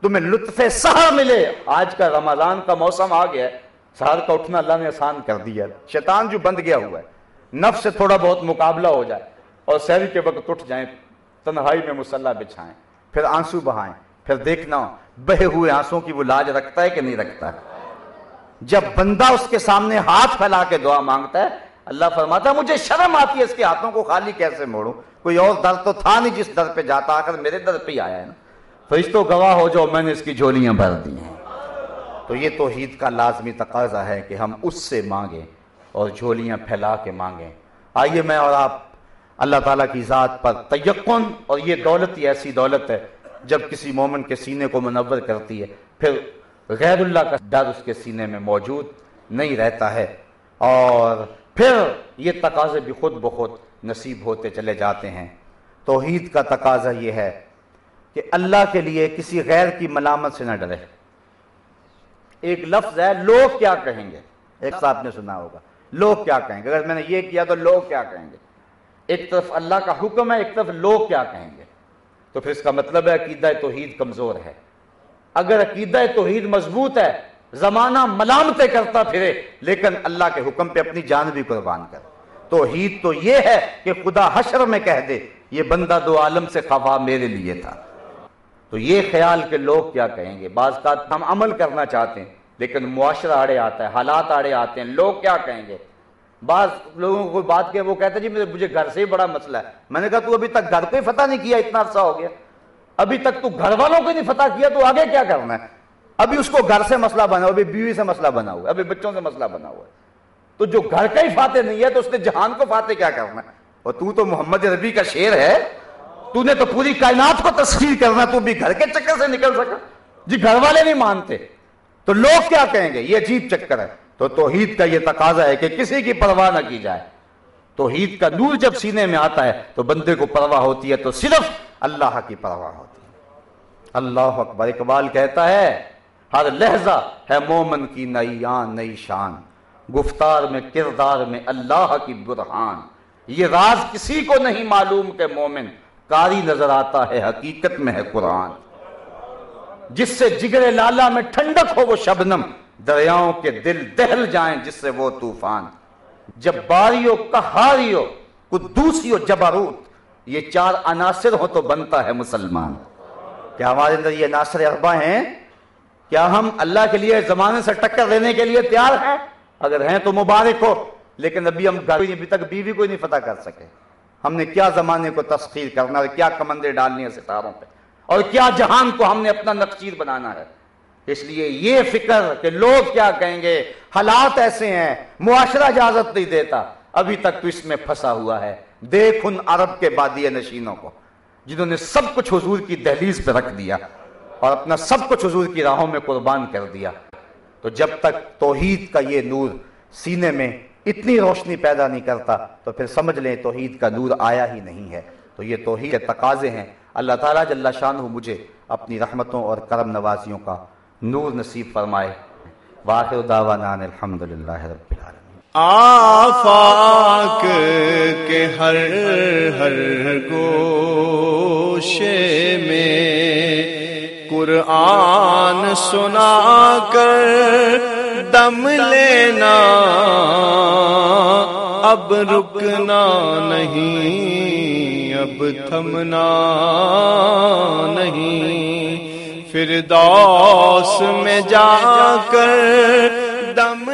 تمہیں لطف سہر ملے۔ آج کا رمضان کا موسم آ گیا ہے۔ سہر کا اٹھنا اللہ نے آسان کر دیا شیطان جو بند گیا ہوا ہے، نفس سے تھوڑا بہت مقابلہ ہو جائے اور سہری کے وقت اٹھ جائیں، تنہائی میں مسلح بچھائیں، پھر آنسو بہائیں، پھر دیکھنا بہے ہوئے آنسوں کی وہ لاج رکھتا ہے کہ نہیں رکھتا ہے۔ جب بندہ اس کے سامنے ہاتھ پھیلا کے دعا مانگتا ہے، اللہ فرماتا ہے، مجھے شرم آتی ہے اس کے ہاتھوں کو خالی کیسے موڑوں؟ کوئی اور در تو تھا نہیں جس در پہ جاتا آ کر میرے در پہ آیا ہے نا۔ فرشتوں گواہ ہو جاؤ، میں نے اس کی جھولیاں بھر دی ہیں۔ تو یہ توحید کا لازمی تقاضا ہے کہ ہم اس سے مانگیں اور جھولیاں پھیلا کے مانگیں۔ آئیے میں اور آپ، اللہ تعالیٰ کی ذات پر تیقن، اور یہ دولت ہی ایسی دولت ہے جب کسی مومن کے سینے کو منور کرتی ہے۔ پھر غیر اللہ کا ڈر اس کے سینے میں موجود نہیں رہتا ہے۔ اور پھر یہ تقاضے بھی خود بخود نصیب ہوتے چلے جاتے ہیں۔ توحید کا تقاضا یہ ہے کہ اللہ کے لیے کسی غیر کی ملامت سے نہ ڈرے۔ ایک لفظ ہے، لوگ کیا کہیں گے؟ ایک صاحب نے سنا ہوگا۔ لوگ کیا کہیں گے؟ اگر میں نے یہ کیا تو لوگ کیا کہیں گے؟ ایک طرف اللہ کا حکم ہے، ایک طرف لوگ کیا کہیں گے؟ تو پھر اس کا مطلب ہے، عقیدہ توحید کمزور ہے۔ اگر عقیدہ توحید مضبوط ہے، زمانہ ملامتیں کرتا پھرے، لیکن اللہ کے حکم پہ اپنی جان بھی قربان کر۔ توحید تو یہ ہے کہ خدا حشر میں کہہ دے، یہ بندہ دو عالم سے خفا میرے لیے تھا۔ تو یہ خیال کہ لوگ کیا کہیں گے؟ بعض کا ہم عمل کرنا چاہتے ہیں، لیکن معاشرہ آڑے آتا ہے، حالات آڑے آتے ہیں، لوگ کیا کہیں گے؟ بعض لوگوں کو کوئی بات کہ وہ کہتے جی مجھے گھر سے ہی بڑا مسئلہ ہے۔ میں نے کہا، تو ابھی تک گھر کو ہی فتح نہیں کیا، اتنا عرصہ ہو گیا۔ ابھی تک تو گھر والوں کو نہیں فتح کیا، تو آگے کیا کرنا ہے؟ ابھی اس کو گھر سے مسئلہ بنا ہوا، ابھی بیوی سے مسئلہ بنا ہوا ہے ابھی بچوں سے مسئلہ بنا ہوا۔ ہے تو جو گھر کا ہی فاتح نہیں ہے، تو اس نے جہان کو فاتح کیا کرنا ہے؟ اور تو تو محمد ربی کا شیر ہے تو نے تو پوری کائنات کو تسخیر کرنا تو بھی گھر کے چکر سے نکل سکا جی گھر والے نہیں مانتے تو لوگ کیا کہیں گے یہ عجیب چکر ہے تو توحید کا یہ تقاضا ہے کہ کسی کی پرواہ نہ کی جائے توحید کا نور جب سینے میں آتا ہے تو بندے کو پرواہ ہوتی ہے تو صرف اللہ کی پرواہ ہوتی ہے اللہ اکبر اقبال کہتا ہے ہر لہجہ ہے مومن کی نئی آن نئی شان گفتار میں کردار میں اللہ کی برہان یہ راز کسی کو نہیں معلوم کہ مومن کاری نظر آتا ہے، حقیقت میں ہے قرآن۔ جس سے جگر لالا میں ٹھنڈک ہو، وہ شبنم۔ دریاؤں کے دل دہل جائیں، جس سے وہ طوفان۔ جب باریو کہاریو قدوسیو جبروت۔ یہ چار عناصر ہو تو بنتا ہے مسلمان۔ کیا ہمارے اندر یہ عناصر اربا ہیں؟ کیا ہم اللہ کے لیے زمانے سے ٹکر دینے کے لیے تیار ہیں؟ اگر ہیں تو مبارک ہو، لیکن ابھی ہم گھر ابھی تک بیوی کو نہیں فتح کر سکے۔ ہم نے کیا زمانے کو تسخیر کرنا ہے، کیا کمندے ڈالنی ہے ستاروں پہ؟ اور کیا جہان کو ہم نے اپنا نقشیر بنانا ہے؟ اس لیے یہ فکر کہ لوگ کیا کہیں گے، حالات ایسے ہیں، معاشرہ اجازت نہیں دیتا۔ ابھی تک تو اس میں پھنسا ہوا ہے۔ دیکھ ان عرب کے بادی نشینوں کو، جنہوں نے سب کچھ حضور کی دہلیز پہ رکھ دیا اور اپنا سب کچھ حضور کی راہوں میں قربان کر دیا۔ تو جب تک توحید کا یہ نور سینے میں اتنی روشنی پیدا نہیں کرتا، تو پھر سمجھ لیں توحید کا نور آیا ہی نہیں ہے۔ تو یہ توحید کے تقاضے ہیں۔ اللہ تعالیٰ جل شان ہو مجھے اپنی رحمتوں اور کرم نوازیوں کا نور نصیب فرمائے۔ واخر دعوانا الحمدللہ رب العالمین۔ آفاق کے ہر ہر گوشے میں قرآن سنا کر دم لینا اب رکنا نہیں اب تھمنا نہیں۔ پھر دوس میں جا کر دم